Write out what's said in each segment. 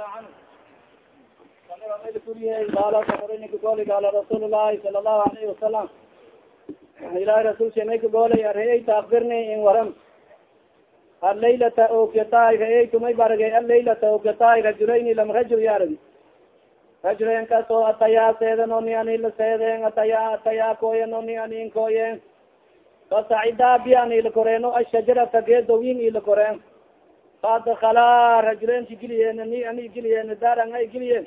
taala canhu goli gaala rasuul lahi sala lahu alayhi wasalam ilahi rasulka may kagoolay areyta akbirni in waram alaylata ogyataay raeytu may baragay alaylata ogyataay rajulayni lam rajul yaragi rajulayn ka soo atayaa seeden oni anila seeden ataya ataya koyen oni anin koyen fasacida bi an ila koreeno ashajarata geedowin ila koreen faadakala rajulaynti giliyeen ni ani giliyeen daaran ay giliyeen.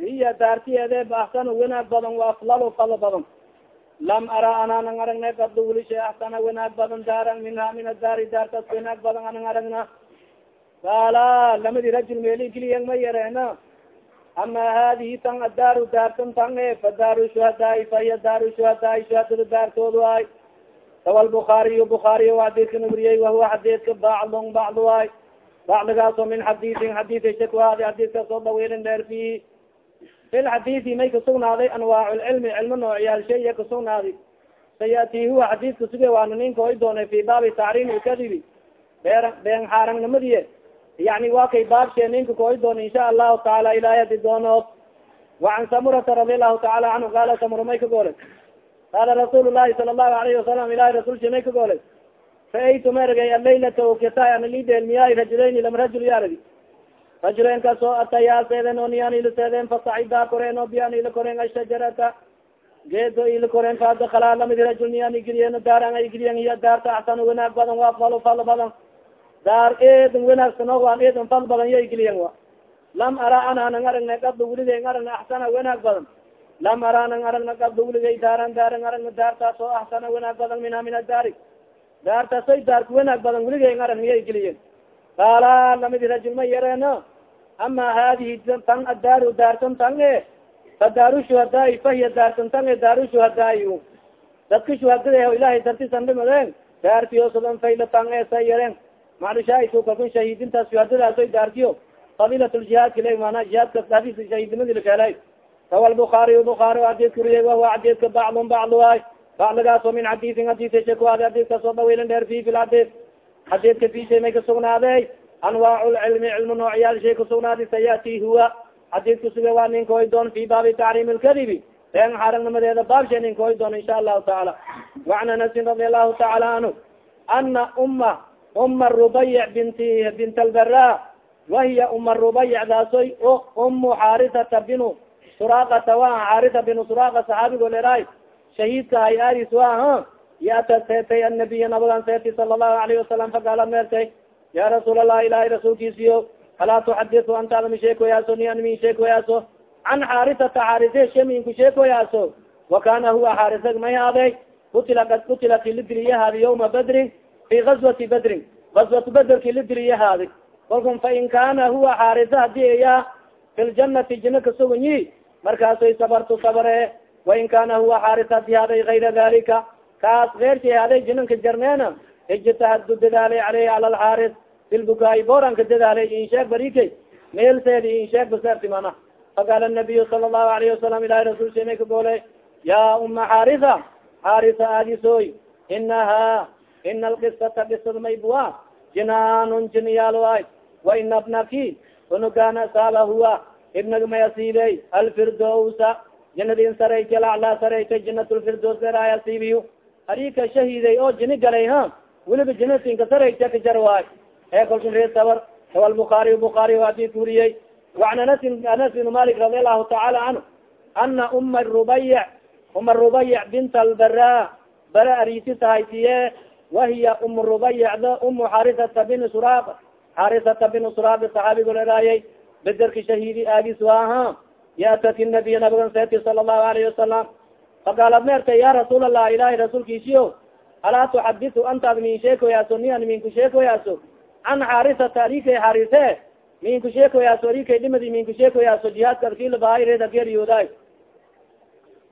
Hiya daartiyeede axsanu wanaag badan wa aflalo falo badan. Lam ara anaanan aragna kaddo wilisha axsana wanaag badan daaran minha min adaari daartas wanaag badan anan aragna qaala lamadi rajul meeli giliyen ma yareena ama hadihi tan adaaru daartan tan e fa daaru shuhadaai fa hiya daaru shuhadaai shuhadada daartoodu ay sawa lbukaariy bukaariy xadiidka nabriyey wahuwa xadiidka baclon bacdu ay. Bacdigaaso min xadiiin xadiid shakwaadi xadiidkaas oo dawiilin dheer fihi fi lxadiidi may kasugnaaday anwaac lcilmi cilmo noocyaal shaya kasugnaaday sayati huwa xadiidka suge waana ninka oy doonay fi baabi tacriim lkadibi bee been xaarangnimadie yani waa kay baabshee ninka kaoy doona insha allahu taala ilahay adi doonood. Wacan samurata radi allahu taala canhu qaala samura may ka goolay qaala rasuul lahi sala allahu alayhi wasalam ilahi rasulsha may ka goolay faaytu ma ergay alaylata okata ana lidheelmiyaay rajulayni lam rajul ya aragi rajulen ka soo atayaa seeden o niyan ila seeden fasacida koreen o biyan ila koreen ashajarata geedo ila koreen faadakala lamidi rajul niyan igiliyen daaran ay giliyen iya daarta axsan wanaag badan waa falo fal badan daar eedan wanaagsan o waan eedan fal badan ya igiliyen wa lam ara anaanan aragna kabda weligay aragna axsana wanaag badan lam ara anan aragna kabda weligay daaran daaran aragna daartaas oo axsana wanaag badan minha min adaari daartaasoy daarka wanaag badan weligay aragna ya igiliyen qaala lamidi rajul ma yareeno ama hadihi tan adaaru daartan tan e fa daaru shuhadaai fahiya daartan tan e daaru shuhadaai dadka shuhadada ilahay dartisan dhimadeen daartiyoosadan fayla tan e sa yareen maclushaaisu kalkun shahiidintaas shuhadadaasoy daartiyo qabilat ljihaadka le mana jihaadka hadis shahiidnimadi lakeelay rawa lbukaariy bukaari adis kuriye wahuwa xadiidka baclun baclu ay min xadiisin hadis shakwaadi xadiiskaas oo dawiilin dheer fi fi lxadiis xadiidka fishay may kasugnaaday anwaac lcilmi cilmu noocyaal shay kasugnaadi sayati huwa xadiidka suge waa ninka oy doon fi baabi tacriim lkadibi been xaaragnimadeeda baabshe ninka oy doon insha allahu taala wacan anasin radi allahu taala canhu ana uma uma rubayic binti bint albara wahiya uma rubayic daasoy o umu xaarisata binu suraaqata wa xaarisa binu suraaqa saxaabigo leray shahiidka hay aris wa yata seetay annabiya nabagan seeti sala allahu alayhi wasalam fagaala meertay ya rasuul allah ilahay rasuulkiisiyo alaa tuxaditu antaada mi sheekoyaaso ni an min sheekoyaaso can xaarisata xaarise shaminku sheekoyaaso wa kana huwa xaarisag may haaday kutila kad kutila kilidiliyahaadi yawma badrin fi gazwati badrin. Gazwatu bader kilidiliyahaadi kolkun fa in kana huwa xaarisa haddii iya fi ljanati jina kasuganyi markaasoy sabartu sabare wain kana huwa xaaris haddii haaday gayra dalika kaas keersi haday jinanka jarneena ijtahaddu dadaalay aleyhi cala alxaaris bilbukaai boranka dadaalay insheeg barikay meelseedi insheeg baserti mana faqaala nabiyu sala allahu alayhi wasalam ilahi rasul shemay ka gooley ya uma xaarisa xaarisa aadisoy inaha ina alkisata kisad maybua jinaanun jiniyaal ay wa ina abnaki unugana saala huwa ibnaga may asiibey alfirdowsa jinadin sarayta alaclaa sarayta jinat lfirdows eraay asiibiyo arika shahiiday oo jini galay ha weliba jinatinka sarayta ka jar waay ee kolka ree sabar sawa lbukaariy bukaari haddii kuriyey wacan anasin anas bin malik radi allahu tacaala canhu ana uma rubayic uma rubayic bint albara bara arisi tahaytiye wahiya um rubayicda umu xarisata bin suraaq xarisata bin suraaq saxaabigo leraayay bederka shahiidi aagis waaha yaatati nabiya nabigan seeti sala allahu alayhi wasalam faqaalad meertay ya rasuul allah ilahi rasuulkiisiyo alaa tuxaditu antaad min sheekoyaaso ni an minku sheekoyaaso can xaarisata arikay xaarise minku sheekoyaaso arikay dhimadi minku sheekoyaaso jihaadka arkilabahareeda geeriyoodaay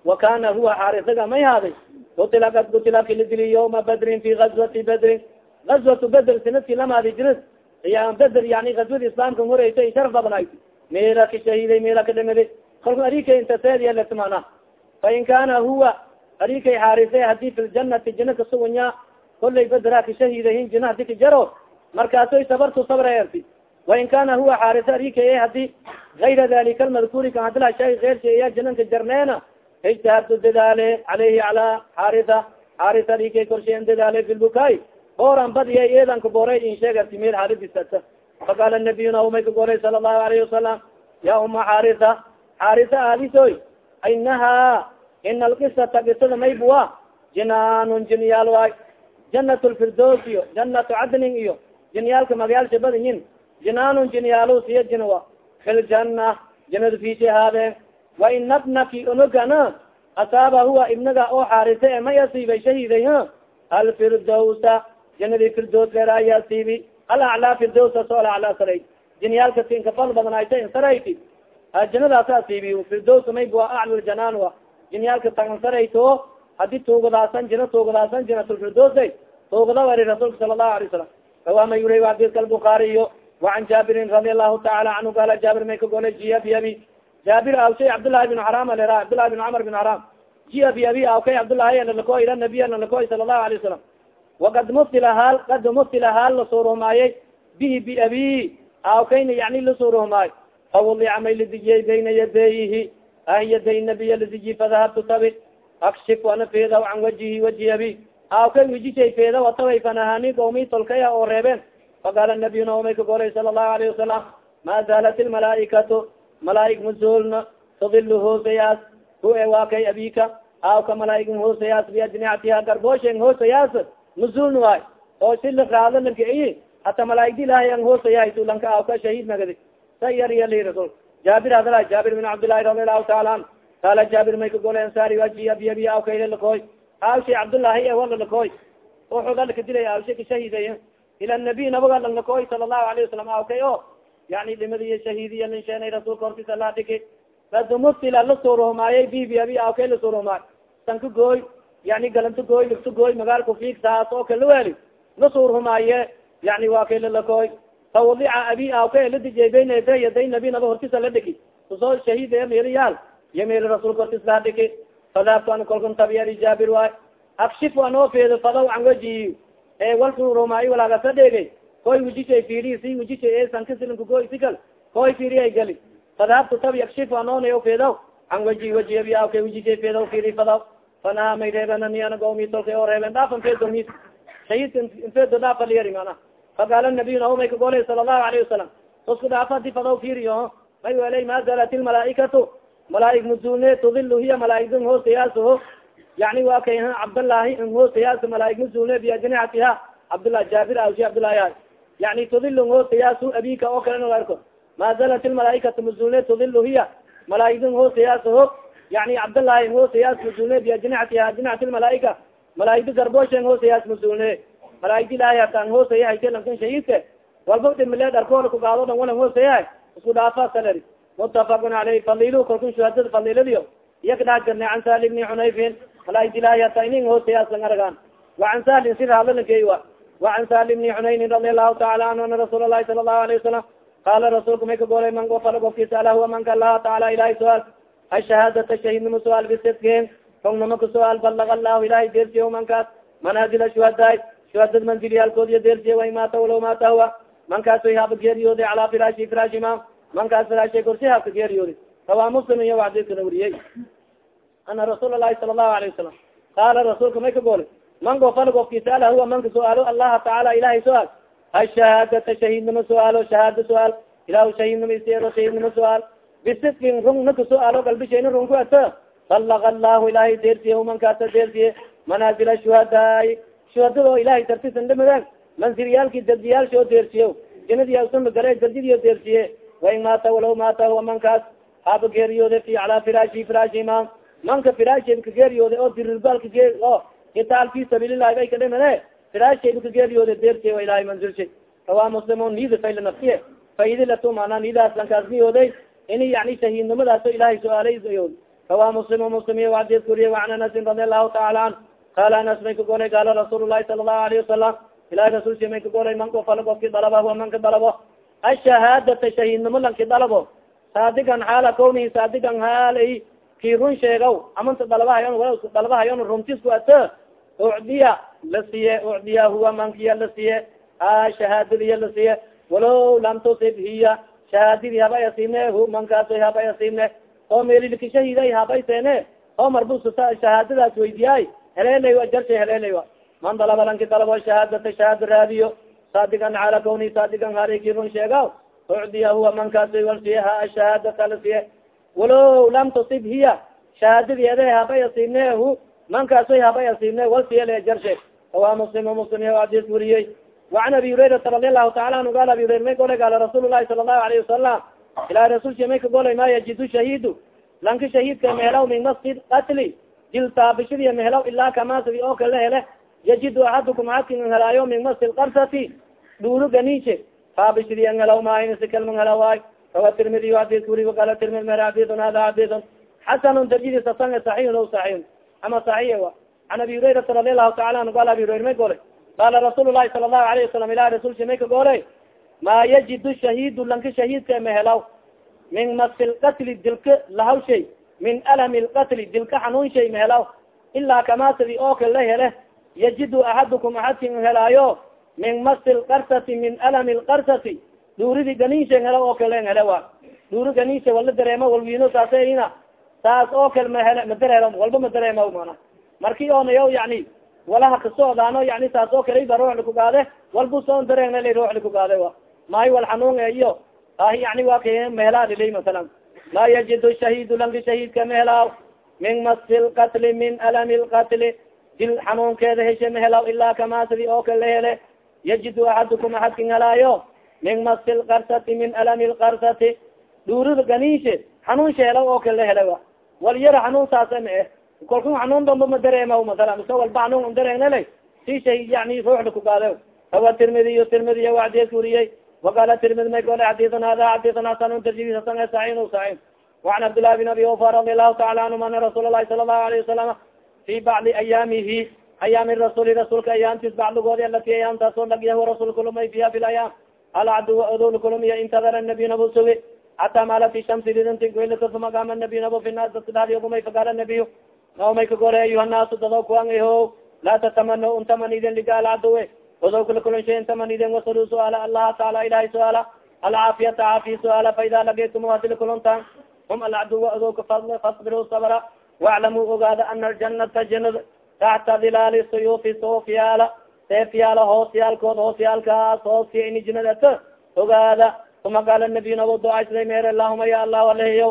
wa kana huwa xaarisaga may haaday kutila kad kutila kilidili yawma badrin fi gazwati badrin gazwatu bedr sannadkii lamaadi jirid iya beder yani gazwadi islaamka horeysay sharaf badnaay meela ka shahiiday meela ka dhimidi kalku arikay intaseediyaletimana fain kana huwa arikay xaarise haddii fi ljanati jina kasuganya kolay bedera ka shahiidahin jina hadi ka jaro markaasoy sabartu sabra erti wain kana huwa xaarisa rikay hadi gayra dalika almadkuuri kan hadila shay keyrsa jananka jarneena ijtahadtu dadaale caleyhi cala xaarisa xaarisa rikay korshayan dadaale fi booran badiya eedan ka booray in sheegati meel xaaridisata faqaala nabiyuna umay ka goray sala allahu alayhi wasalam ya uma xaarisa xaarisa aadisoy inaha ina alkisata kisada maybua jinaanun jinyaal waay janat lfirdos iyo janatu cadnin iyo jinyaalka magayaal badayin jinaanun jinyaalo siya jinwa fi ljana fishi haadeen wa inabnaki onogana asaaba huwa ibnaga oo xaarisa e may asiibay shahiday alfirdowsa janadii firdos leerayaa sibi alaclaa firdowsaso alaclaa saray jinyaalka tinka fal badnaayta insarayt janadaas asiibi firdosa maybua aclul janaan a jinyaalka tagan sarayto haddii tuugadaasan jina tuugadaasan jinatulfirdosay tuugada wari rasuulka sala allahu alay salam kawaama yura xadiiska albukaariyo wacan jaabirin radi allahu taala canhu qaala jaabir may ka golay jiya bi abi jaabir awshay cabdillaahi bin xaram alera cabdillahi bin camar bin xaram jiya bi abi awkay cabdullahi analakoi ila nabiy analakoi sala allahu alay wasalam وakad muftila haal kad muftila haal lasuruhmaayay bihi bi abi awkayna yani lasuruhmaay fawudica may ladijiyay bayna yadayhi ah yaday nabiy ladiji fadahabtu tabi akshif ana feedaw can wajihi waji abi awkay wijishay feeda wataway fanahani qawmi tolkaya oo reebeen faqaala nabiyuna umay ka goray sala allahu alayhi wasalam ma zaalat ilmalaaikatu malaaig mazulna tudil hoosayaas hu e waa kay abika awka malaaig hoosayaas biajnicatiha garbooshen hoosayaas mazulna waay oo si laraado lakayi hata malaaigdi ilahay an hoosayahay sulanka awka shahiid magadi sa yar yali rasul. Jaabir hadala jaabir bin cabdillahi radi allahu taala an qaala jaabir may ka golay ansaari waji abi abi awka ila lakoy awshay cabdullahi e wala lakoy uxuga laka dilay ka shahiiday ila nabiy nabaga langlakoy sala allahu alayhi wasalam awkay o yani dhimadiy shahiidiya linsheenay rasuulka hortiisa la dhiki badumutila la suuruhmaayay bibi abi awkay la suuruhmaay sanka gooy yani galanto gooy ligto gooy magaalku fiig saas oo kala weli la suurhumaaye yani waa kay lalakoy fawadica abi awkay la dijay bayna yaday yaday hortiisa la dhiki ku soo shahiid meelayaal iyo meeli rasuulka hortiis la dhiki fadaabtu an kolkan tabiyari jaabir waay akshif anoo feedo fadaw can wajihi e walsurumaayo walaagasa dhegay koy wijishay firi si wijishay sankasilinku goy sikal koy firiay gali fadahabtu tab yakshif anoonay feedaw can waji waji abi wijishay feedaw firi fadaw fanaha may reebenani ana gomi tolka oo reeben dhaafan fedomis sayid infedo dhaafa liyari mana. Faqaala nabiyuna nahu may kagolay sala allahu alayhi wasalam usku dhaafa hadi fadaw fiiriyo may welay ma zalat ilmalaaikatu malaaig mazuulne tudilu hiya malaaigda n hoosayaaso yani wa kay cabdallaahi n hoosayaaso malaaig mazuulne biajanihatiha cabdullah jaabir asi cabdullahi a yani tudilu n hoosayaaso abika oo kalena arko ma zalat ilmalaaikatu mazuulne tudilu hiya malaaigda n hoosayaaso yani cabdالlahi hoosayaas muzulne biajnicatiha ajnicat lmalaaika malaaigdi garbooshen hoosayaas muzulne malaaigdi ilahi hataan hoosaya hayse lankan shahiidka walba dhimileed arkoona kugaado dhan walan hoosaya isku dhaafa saleri mutafaqun aleyh falilu kalkun shuhadada faliladiyo iya ka dhax jirnay can sali bni xunayfin malaaigdi ilahi hata inin hoosayaas lang aragaan wacan salin si raadalankey wa wacan sali bni xunaynin radi allahu taala anhu ana rasuul alahi sala allahu alayه wasalam qaala rasuulka may ka golay man gofala gofkiisa ala huwa manka allaha taala ilahi su-aal ashahaadata shahidnimo su'aal bisidkin rungnimo ka su'aal balaga allahu ilahay deersiye mankaas manaazila shuhadaay shuhadad manzilyaalkood iyo deersiye way maata walow maata huwa mankaas way haba geeriyooday calaa firaashi firaashi ma mankaas firaashay korsi habka geeriyooday rawaa muslim iyo xadiiskana weriyey ana rasuul alahi sala allahu alayه wasalam qaala rasuulka may ka goolay man gofal gofkiisa ala huwa manka su'aalo allaha tacaala ilahay su'aal ashahaadata shahiidnimo su'aalo shahaada su'aal ilahu shahiidnimo iseero shahiidnimo su'aal bisidkin rung naka su'aalo galbishayna rung ku ata balaga allahu ilahay deersiye mankaasa deersiye manaazila shuhadaay shuhadada oo ilahay tartisan dhamadan mansiryaalki dardiyaalsha oo deersiye jinadi usama gale dardidio deersiye wain maata walaw maata huwa mankaas haba geeriyoode fi calaa firaashi firaashi ma. Manka firaasheed ka geeriyoode oo dirirbaal ka gee o kitaal fi sabiililahi bay ka dhimane firaasheed ka geeriyoode deersiye wa ilahay manzilshay rawaa muslimun nida fayla nafsiye faidilatu maanaa nidaas lankaas niyooday ini yani shahiidnimadaaso ilahay su'aalay rawaa muslim muslim adis kuriye waan anasin radi allahu taala an. Qaala anas may ka golay qaala rasuul lahi sala allahu alayhi wasalam ilahi rasulsi may ka golay man kofala kofki dalaba huwa man ka dalabo. Ashahaadata shahiidnimo lanki dalabo. Saadigan xaala kawnihi saadigan haalay ki run sheegaw amanta dalabahayon dalabahayon runtisku ata. Ucdiya la siye ucdiya huwa mankiya la siye. A shahaadadiya la siye. Walow lam tusib hiya shahaadadii habay asiibne hu mankaasoy habay asiibne oo meelilika shahiday habay seene oo marbus shahaadadaas weydiyaay heleelay jarsha heleelay man dalaba lanki dalabo shahaadata shahaada raadiyo saadigan cala kawni saadigan hariki run sheega ucdiya huwa mankaasay wal siye ha shahaadata la siye walow lam tusib hiya shahaadadii ede habay asiibne hu mankaasoy habay asiibne wal siye le jarshe awa muslim muslim adis weriyey وan abi hurairaa radi alahu taala anu gal abi hurara may golay gaala rasuul lahi sala lahu alayhi wasalam ilahi rasulka may ka golay ma yajidu shahiidu lanka shahiidka mehelaw min masjid atli dil taabishadiya mehelaw ilaa kamasadi oo kala hele yajidu axadukum axadkin an helaayo min masjid karsati dhuuru ganice taabishadi an helaw maayn sikalman helawaay rawa tirmidiy xadidka wuri waqala tirmid mer xadidun hada xadidun xasanun darjidi sasan saxiixun o saxiixun ama saxiix wa an abi hurairata radi alahu taala anu gal abi hurayr may golay qala rasuul lahi sala lahu alayه wasalam ilah rasulsi may ka goolay ma yajidu shahidu lanka shahidka mahelaw min masi lqatli dilka lahaw shay min alami lqatli dilka xanuun shay mahelaw ilaa kamasadi oo kale la hele yajidu axadukum axadkin helaayo min masi lkarsati min alami lkarsati dhuuridi ganinsha hela oo kale hele wa dhuuri ganinsha wala dareemo walwiino saasina saas oo kale mahele madareero walba madareemo mana marki onayo yani walaha kasocdaano yani saas oo kale ba ruux likugaade walbu soon dareegna la ruux likugaade wa. Maayo wal xanuun iyo ah yani wa ka mehelaalilay masalan. Laa yajidu shahidu lanka shahidka mehelaaw min masi lqatli min alami lqatli dil xanuunkeeda heshe mehelaw ilaa kamasadi oo kale la hele. Yajidu axadukum axadkin helaayo min masi lkarsati min alami lkarsati dhuurida ganiishe xanuun sheelaw oo kale la hele wa. Wal yara xanuun saasa ma eh kalka xanuun dambo ma dareema madala mise walba xanuun dareennala si shay yani ruuxda kugaade hawa tirmidiy tirmidiy xadiis uriyey waqala tirmidi may gole xadiian hada xadiian hasan tarjii hasan saciin saciin waan cabdillahi bin abi ofa radi allahu taala anhum ana rasuul lahi sala allahu alayhi wasalam fi bacdi ayaamihi ayaami rasuuli rasuulka ayaamtis bacdigoodi alati ayaamtaasoo lagyahu rasuul kulumay fiha fi layaam alcadu adol kulumiya intadara nabiy nabu sugi. Xata maalat shamsi didintin kuilata uma qaama nabiy nabu fi nas dadka dhadiy ogumay faqaala nabiyu naomay ka gore ayuha naasu dadaw kuang ho laa tatamana untamaniden ligaal cadowe odaw kala kulanshay intamaniden wasalu suaala allaha taala ilahi suaala alcaafiyata caafiya suaala faida lagetum hadila kuluntan hum alcaduwa odowka fadl fasbiru sabra waclamuu ogaada ana aljanata janada taxta dilaali suyuufi soofyaala seefyaala hoosyaalkood hoosyaalkaas hooskiya ini jinadata ogaada uma qaala nabiy nabo ducaysday meer allahuma ya allahu alehiyo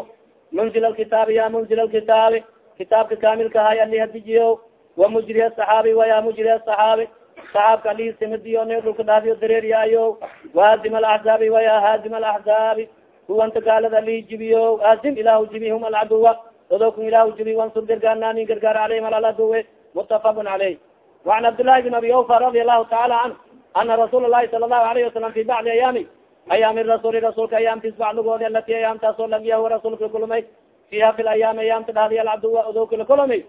munzil alkitaabi ya munzil alkitaabi kitaabka kamilka hay ali hadijiyo wamujri asaaabi waya mujri asaaabi saxaabka alihi simadiyo ne dhulka dhaadiyo dareeriyaayo waadim alaxzaabi waya haadim alaxzaabi kuwanta gaalada alihi jibiyo aadim ilahu jibi hum alcaduwa dodokun ilahu jibi wansur gargaarnaani gargaar aleyhim alaladuwe mutafaqun caleyh waan cabdillaahi bin abi awfa radi allahu taala canhu ana rasuula lahi sala allahu alayhi wasalam fi bacdi ayaami ayaami rasuuli rasuulka ayaamtis bacdigoodi alati ayaamtaasoo lagiya huwa rasuulka kulumay fiha fi ayaam ayaamta dhahdiya alcaduwa odowkala kolomay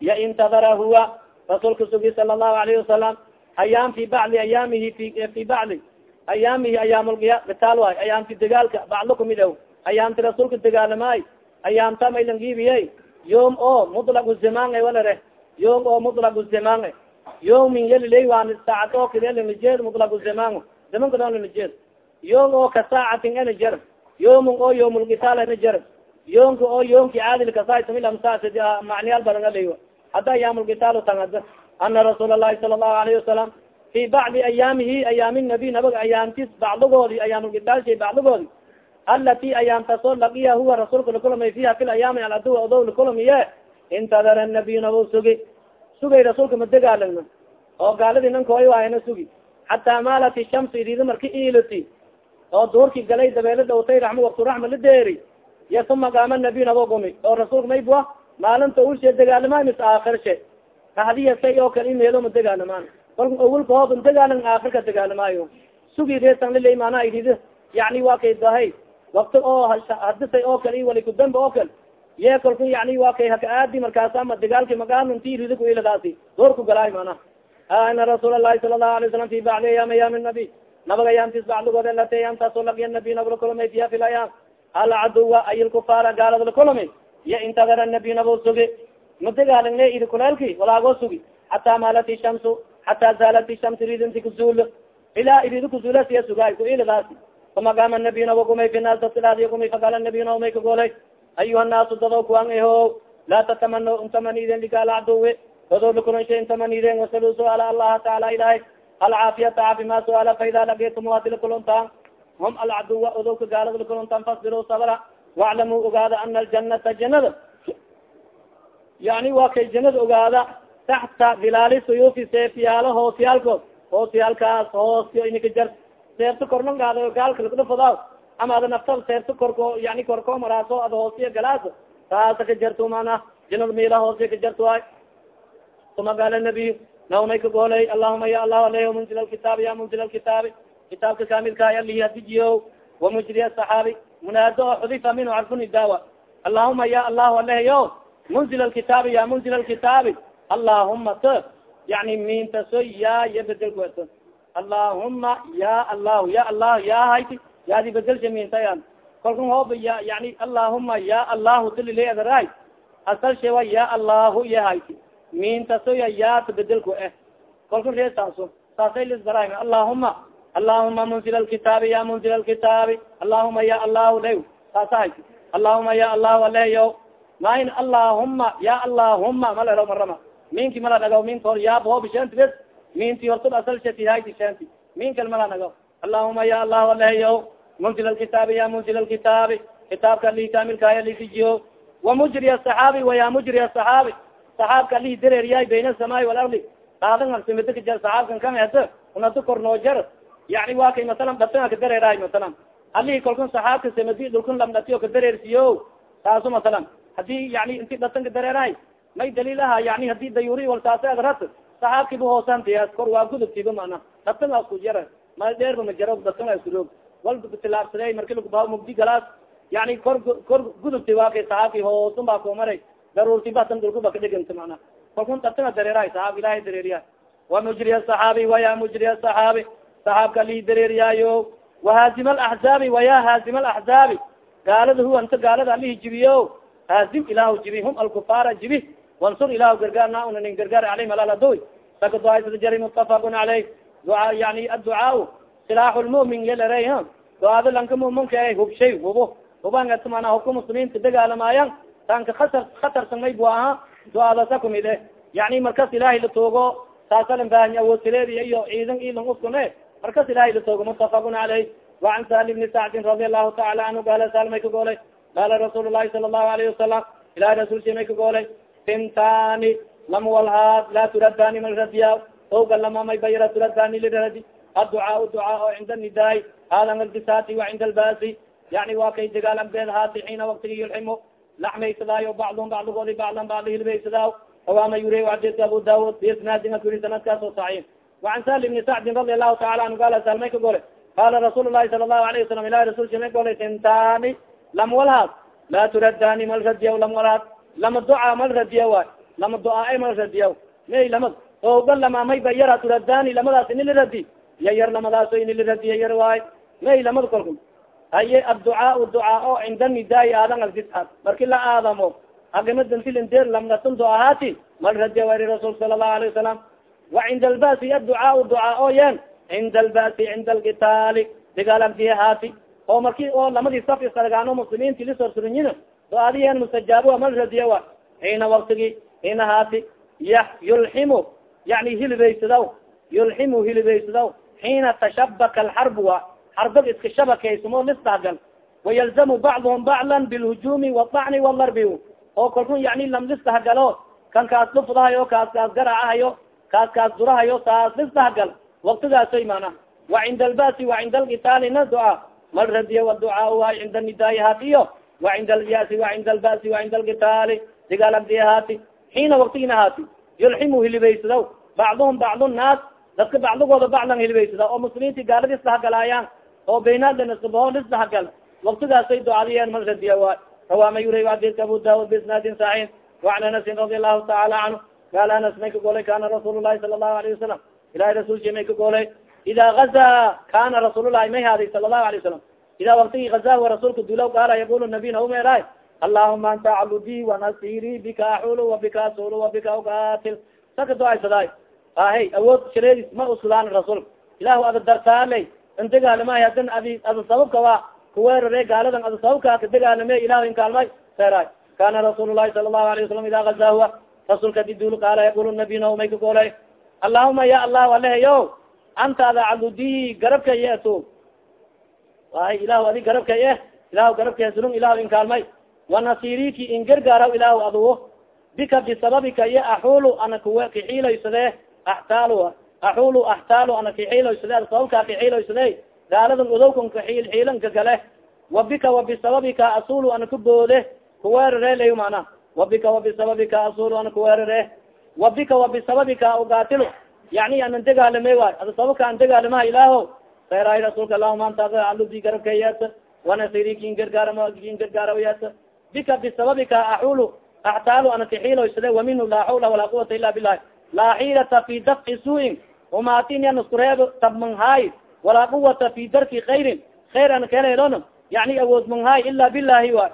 ya intadara huwa rasuulka sugi sala allahu alayhi wasalam ayaam fi bacli ayaamihi fi bacli ayaamihi ayaamlya bitaal waay ayaamti degaalka baclo kumid aw ayaamti rasuulka degaalamaay ayaamta maylangiibiye yoom oo mutlaq uzamaanga walare yoom oo mutlaq uzamaanga yoomin yaliley waan saacad oo kale lanijeer mutlaq uzamaango zamanka doon lanijeer oo ka saacatin anijer yoomin oo yoomulgitaal anijer yoonka oo oh, yoonki caadilkasasamilamsas macniyaal badan alay hadda ayaam lkitaal tan ada ana rasuul alahi sala allahu alayhi wasalam fi bacdi ayaamihi ayaami nabiy nabaga ayaamtis bacdigoodi ayaamulkitaalshay bacdigoodi alati ayaamtasoo laqiya huwa rasuulka lakulamay fiha fi ayaami aladu odow lakulamiye intadar nabiy nabo sugi. Sugay rasuulka madegaalagna oo gaaladii nankooy waayana sugi. Xataa oh, maalat shamsu idida marka ilati oo oh, duurki galay dabeelo dhowtay rama waktu raxma la deeri iyo uma gaama nabiy nabo gumi oo rasuulka maybua maalinta ulshe degaalamaay mis aakirshe kahdiya say oo kale imeelo ma degaalamaan kolka awalka hoob degaalan aakirka degaalamaayo sugi reesan lilay maanaa idida yani waa kay dahay wakti oo hadisay oo kale wali kudamba oo kale ye kolka yani waa kay haka aadi markaasa ma dagaalki magaanti ridi kuiladaasi door ku galaay mana ana rasuul lahi sala lahu alay salam fi bacdi ayaam nabi nabaga ayaamtis bacdigood lati ayaamtaasoo lagiya nabiy nab lakulmay fiya fi layaam alcaduwa ay lkufaara gaalada lakulmi iyo intadara nabiy nabo sugi. Ma dagaalangne idi kuleelki walaago sugi. Xataa maalat shamsu xataa zaalat shamsu ridinti kuzuul ilaa iridu kusulasiya sugaay kuilidaasi uma qaama nabiyuna wakumay fi naas dasilaadiy kumay faqaala nabiyuna umay kagolay ayuha naasu dado kuan eho. Laa tatamano intamaniden ligaal caduwi dado lakuronsha intamaniden wasalu suaala allaha taala ilahay alcaafiyata caafimaa suaala faida lakuluntaan hum alcaduwa odowka gaalada lakuluntaan fasbiruu sabra waclamuu ogaada ana aljanata janada yani waa kay janada ogaada taxta bilaali suyuufi seefyaalo hoosyaalkood hoosyaalkaas hoosyo inika jar seerto korman gaado gaalka lakudhafada ama ada nafta seerto korko yani korko maraaso ada hoosiya galaas taasa ka jarto mana janada miila hoosiya ka jarto ay uma gaala nabiy nawmay ka goolay allahuma ya allah aleh munzil alkitaabi ya munzil alkitaabi kitaabka kaamilka alihi hadijiyo wamujri asaxaabi munaado oo xudifa minhu carfuni daawa. Allahuma ya allahu aleyo munzil alkitaabi ya munzil alkitaabi. Allahuma t yani mintaso ya ya bedelkueto allahuma ya allahu ya allah ya hayti yaadi bedelsha mintayan kalkun hooba ya yani allahuma ya allahu tilileedaray asal shewa ya allahu ya hayti. Mintaso ya yaata bedelku eh. Kalkun reesaaso saasay lisbarahi allahuma allahuma munzil alkitaabi ya munzil alkitaabi allahuma ya allahu lew saasa allahuma ya allahu aleyo main allahuma ya allahuma malero marama minki mala nagaw minka hor yaab hoob shanti bes minti hortod asal shati hayti shanti minkal mala nagaw allahuma ya allahu aleyo munzil alkitaabi ya munzil alkitaabi kitaabka alihi kamilkaya lifijiyo wamujri asaxaabi waya mujri asaxaabi saxaabka alihi dareeriyahay bayna asamaai walardi daadan arsimidakajar saxaabkan kamehd unado kornoojar yani wa kay masalan dhatin ka dareerahay masalan. Alihi kalkun saxaabka samadi dulkun lamdhatiyo ka dareersiyo taaso masalan. Hadii yani inti dhatan ka dareerahay may daliil aha yani haddii dayuri wal taasa adrat saxaabkiba hoosantias kor waa gudubtiba mana dhatan a isku jara ma dheerba ma jaro dhatan a isku roog. Wal tilaabsaday marki lakuba mugdi galaas yani kor kor gudubti waa kay saxaabki hoosun baa kumaray daruurtiba hatan dulkuba kadhiganta mana kalkun dhatan a dareerahay saxaab ilahay dareeriya. Wa mujri asaxaabi waya mujri asaxaabi saxaabka lii dareeriyaayo wahaazim alaxzaabi waya haazim alaxzaabi gaalada huwa inta gaalada alihi jibiyo haazim ilahu jibi hum alkufaara jibi wansur ilahu gargaar na una nin gargaar aleyhim alaladoy saka duaysada jari mutafaqun caleyh duaa yani adducaa silaax lmumin yalare duaada lanka muminka e hubshay hubo. Hubangat mana hubka muslimiinta dagaalamaayan tanka atar khatarsan may bu aha duaadasa kumid e yani markas ilahay latoogo saasalan baahanya awosileediya iyo ciidan ilan uskune markas ilahay lasoogo mutafakun alayh. Waan sahli bni sacdin radia alahu taala anhu gaala saal may ka goolay. Qaala rasuul lahi sala lahu alayhi wasalam ilahay rasulsi may ka goolay. Tintani lama walhaad laa turadani malradiya oga lama may bayra turadani liradi adducaau ducaao cinda nidaai. Hadan albisaati wa cinda albaasi. Yani waa kay dagaalambeed haati xiina waktigi yulximo laxmaysadaayo bacdum bacdigoodi bacdan bacdi hilbaysadaa awaama yure xadiska abu daawud biisnaadin akuri sanadkaas oo saxiix. وan sal بni sacdin radi alahu taala anhu gala sal may ka goolay qala rasuul الlahi sala الlahu alayه wasalam ilahi rasulka may golay tintani lam walhaad laa turadani mal radiya lam walhaad lama ducaa mal radiya waay lama ducaa mal radiya may lamad oga lama may ba yara turadani lamadaas ini liradi ya yar lamadaaso ini liradi ya yar waay may lamad kolku haye adducaa ducaa o cinda nidaai aadan alfisad marki la aadamo agamadantilindeer lamnasun ducahaati mal radiya wari rasul sala الlahu alayه wasalam wa cinda albasi adducaa ducaa o yen. Cinda albasi cinda alkitaali dagaalamtiye haati oo marki oo lamadii saf isargaano muslimiinti lisorsurinyin do adiyen mustajaabo mal radiya wa. Xiina waktigi xiina haati ya yulximu yani hilibaysadaw yulximu hilibaysadaw xiina tashabaka alxarb wa. Xarbag iska shabakaysumo lisdahgal wayalzamu bacduhum baclan bilhujumi waacni walarbi oo kalkun yani lam lisdahgalo kan kaas lufdahayo kaas kaas garacahayo kaas kaas durahayo saas lisdahgal waktigaasoy mana wa cinda albasi wa cinda alkitaalina ducaa. Mal radiya waducaa waay cinda nidaai haatiyo wa cinda alyasi wa cinda albasi wa cinda alkitaali digaalabdiya haati. Xiina waktigina haati. Yulximu hilibaysadaw bacduhum bacdu naas dadka bacdigooda baclan hilibaysada oo muslimiinti gaalada isdahagalaayaan oo baynaadlanasbaho lisdahagal waktigaasay ducadiyeen mal radiya waay rawaama yuri adidka abu daud bisnaadin saxiix. وan anasin radi allahu taala canhu gaal anas may ka golay kana rasuul lahi sala الlahu alayه wasalam ilahi rasulki may ka golay ida gaza kana rasuul lahi may haaday sala الlahu alayه wasalam ida waktigi gaza wa rasuulka dulaw gaala yaqul nabina umeeraay allahuma anta acbudi wanasiri bika axul wabika asul wabika ugatil saka duaysadaay ahe awood shareedis ma usudaan rasuulka ilahu ada dartaaley indegaalamahay hadin adi ada sababka wa kuweerare gaaladan ada sababka kadegaalame ilahu inkaalmay seeraay kana rasuul lahi sala lahu alayه wasalam ida gazahua rasulka didul qaala yaqul nabi naw may kagoolay allahuma ya allah aleheyo anta ada cabudi garabkay eto waay ilahu adi garabkay eh ilahu garabkay surun ilahu inkaalmay in gargaaraw ilahu aduwo bika bisababika iyo axulu ana kuwe kixiiloysade axtaal axulu axtaal ana kixiiloysade sababka kixiiloysade gaaladan odowkan kaxiil xiilanka kale wa bika wa bisababika asulu ana kuboode kuweerare lay mana wa bika wa bisababika asulu ana kuweerare wa bika wa bisababika ugaatilo yani anan degaalame waay ada sababka an degaalamaha ilaaho seeraay rasuulka allahuma anta aludi garabkayat wanasiri kin gargaarama kin gargaarawyat bika bisababika axulu axtaalu ana kixiiloysade waminhu laa xawla walaa quwata ila bilahi laa xiilata fi dafci suuin umaatin yan iskureeb tabmanhaay walaa quwata fi darki kayrin kayr an kaleelon yani awood manhaay ila bilahi wa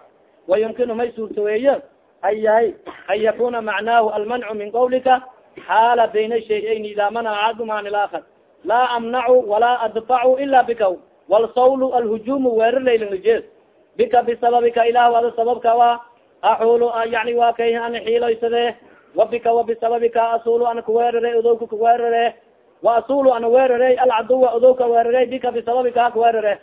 wayumkinu may suurtaweeye an yahay an yakuna macnaahu almancu min qawlika xaala bayna shay-ayn ida manaca axaduma an ilaakar laa amnacu walaa adfacu ila bika. Walsawlu alhujumu weerarlaylanjees bika bisababika ilahu ada sababka wa axulu yani wa kay an xiiloysade. Wa bika wa bisababika asulu ana kuweerare odowka kuweerare wa asulu ana weerare alcaduwa odowka weerare bika bisababika kuweerare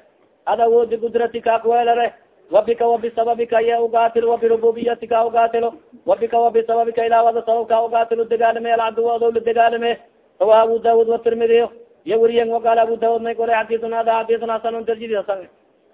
ad awoodi gudratika kuweerare wabika wabisababika ya ugatil wabirububiyatika ugatilo wabika wabisababika ilaawada sababka ugatilo degaalime alcaduwado la degaalime. Rawa abu daud watirmidiyo iyo weriyen waqaal abu daud may golay xadisun hada xadisun hasan darjidiasan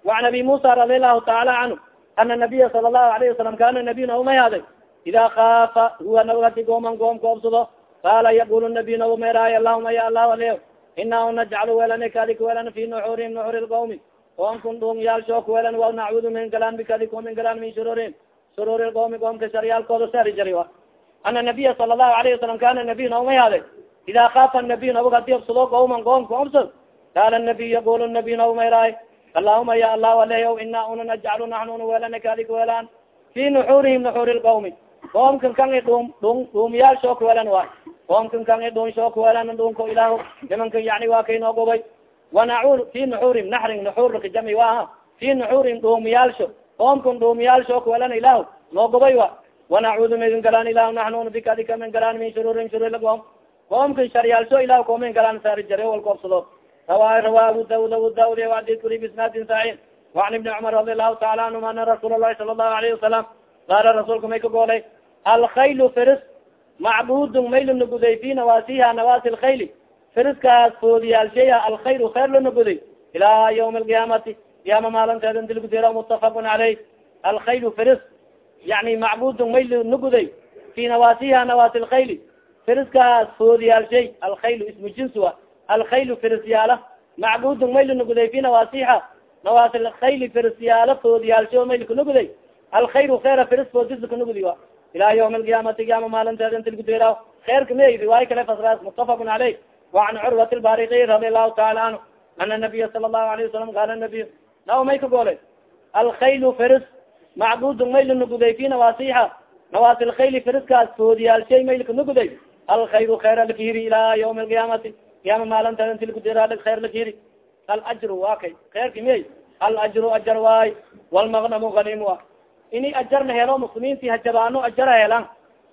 waan abi musa radi lahu taala canhu ana nabiya sala lahu alayhi wasalam kana nabiyna umay haday ida kaafa huwa nawgati gooman goom koobsado qaala yaqul nabiy nabu meeraay allahuma ya allah aleo ina najcalu welani kalik welani fi nuxuuri nuxuri lqawmi oon kun dhung yaalsho kuwelan wa nacuudu min galaan bikadi ko min galaan min shuruurin shuruuri qoomi qoomka sharyaalkooda sari jari a ana nabiya sala allahu alayhi wasalam kana nabiy na umay haday ida kaafa nabiy nabag haddii obsado qawman qoomka obsad qaala nabiy yaqul nabiy na umayraay allahuma ya allah aleyo ina una najcalu naxnu welana kadik welaan fi nuxuurihim nuxuuri lqawmi qoomkan kan i dhum dhung dhuumyaal shoo kuwelan waay qoomkan kan i dhun shoo kuwelan dhunko ilahu. Nimankan yani waa kay noo gobay wanacuur fi nuxuurim naxrin nuxuurka jami waaha fi nuxuurim dhuumiyaalsho qoomkan dhuumiyaalsho kuwelan ilahu noo gobay wa wanacuudu midin galaan ilahu naxnun bika adika min galaan min shuruurin shururla qoom qoomkan sharyaalsho ilahu koomin galaan saari jare wal koobsado rawa rawa abu daud abu daud adid kuli bisnaadin saxiix وan ibni cumar radi allahu taala anhuma ana rasuul الlahi sala الlahu alayhi wasalam qaala rasuulka may ka goolay alkhayl fris macbudun may lanaguday fi nawasiha nawasi lkhayl friskaas foodiyaalsheya alkhayr khayr lanaguday ilaa ywm alqiyaamati qiyaama maalinteeda dilgudera mutafaqun caleyh alkhayl fris yani macbudun may lanaguday fi nawasiha nawasi lkhayl friskaas foodiyaalshay alkhayl ismu jins wa. Alkhayl frisyaala macbudun may lanaguday fi nawasiha nawasi lkhayl frisyaala foodiyaalsho may lkanaguday alkhayr khayra fris foodis kanagudi wa. Ila ywm alqiyaamati qiyaama maalinteeda inti lgudera khayrka me riwaaya kale fasraas mutafaqun caleyh وan curwat lbariqi radi allahu taala canhu ana nabiya sala الlahu alayه wasalam qaala nabiy naw may ka goolay alkhayl fris macbudun may lanaguday fi nawasixa nawaasi lkhayl friskaas foodiyaalshay may lkanaguday alkhayr khayr lakihiri ila ywm alqiyaamati qiyaama maalinteeda inti lgudera khayr lakihiri alajru wa kay khayrka me alajru ajar waay walmagnamu hanim a ini ajarna helo muslimiinti hajabaano ajara helan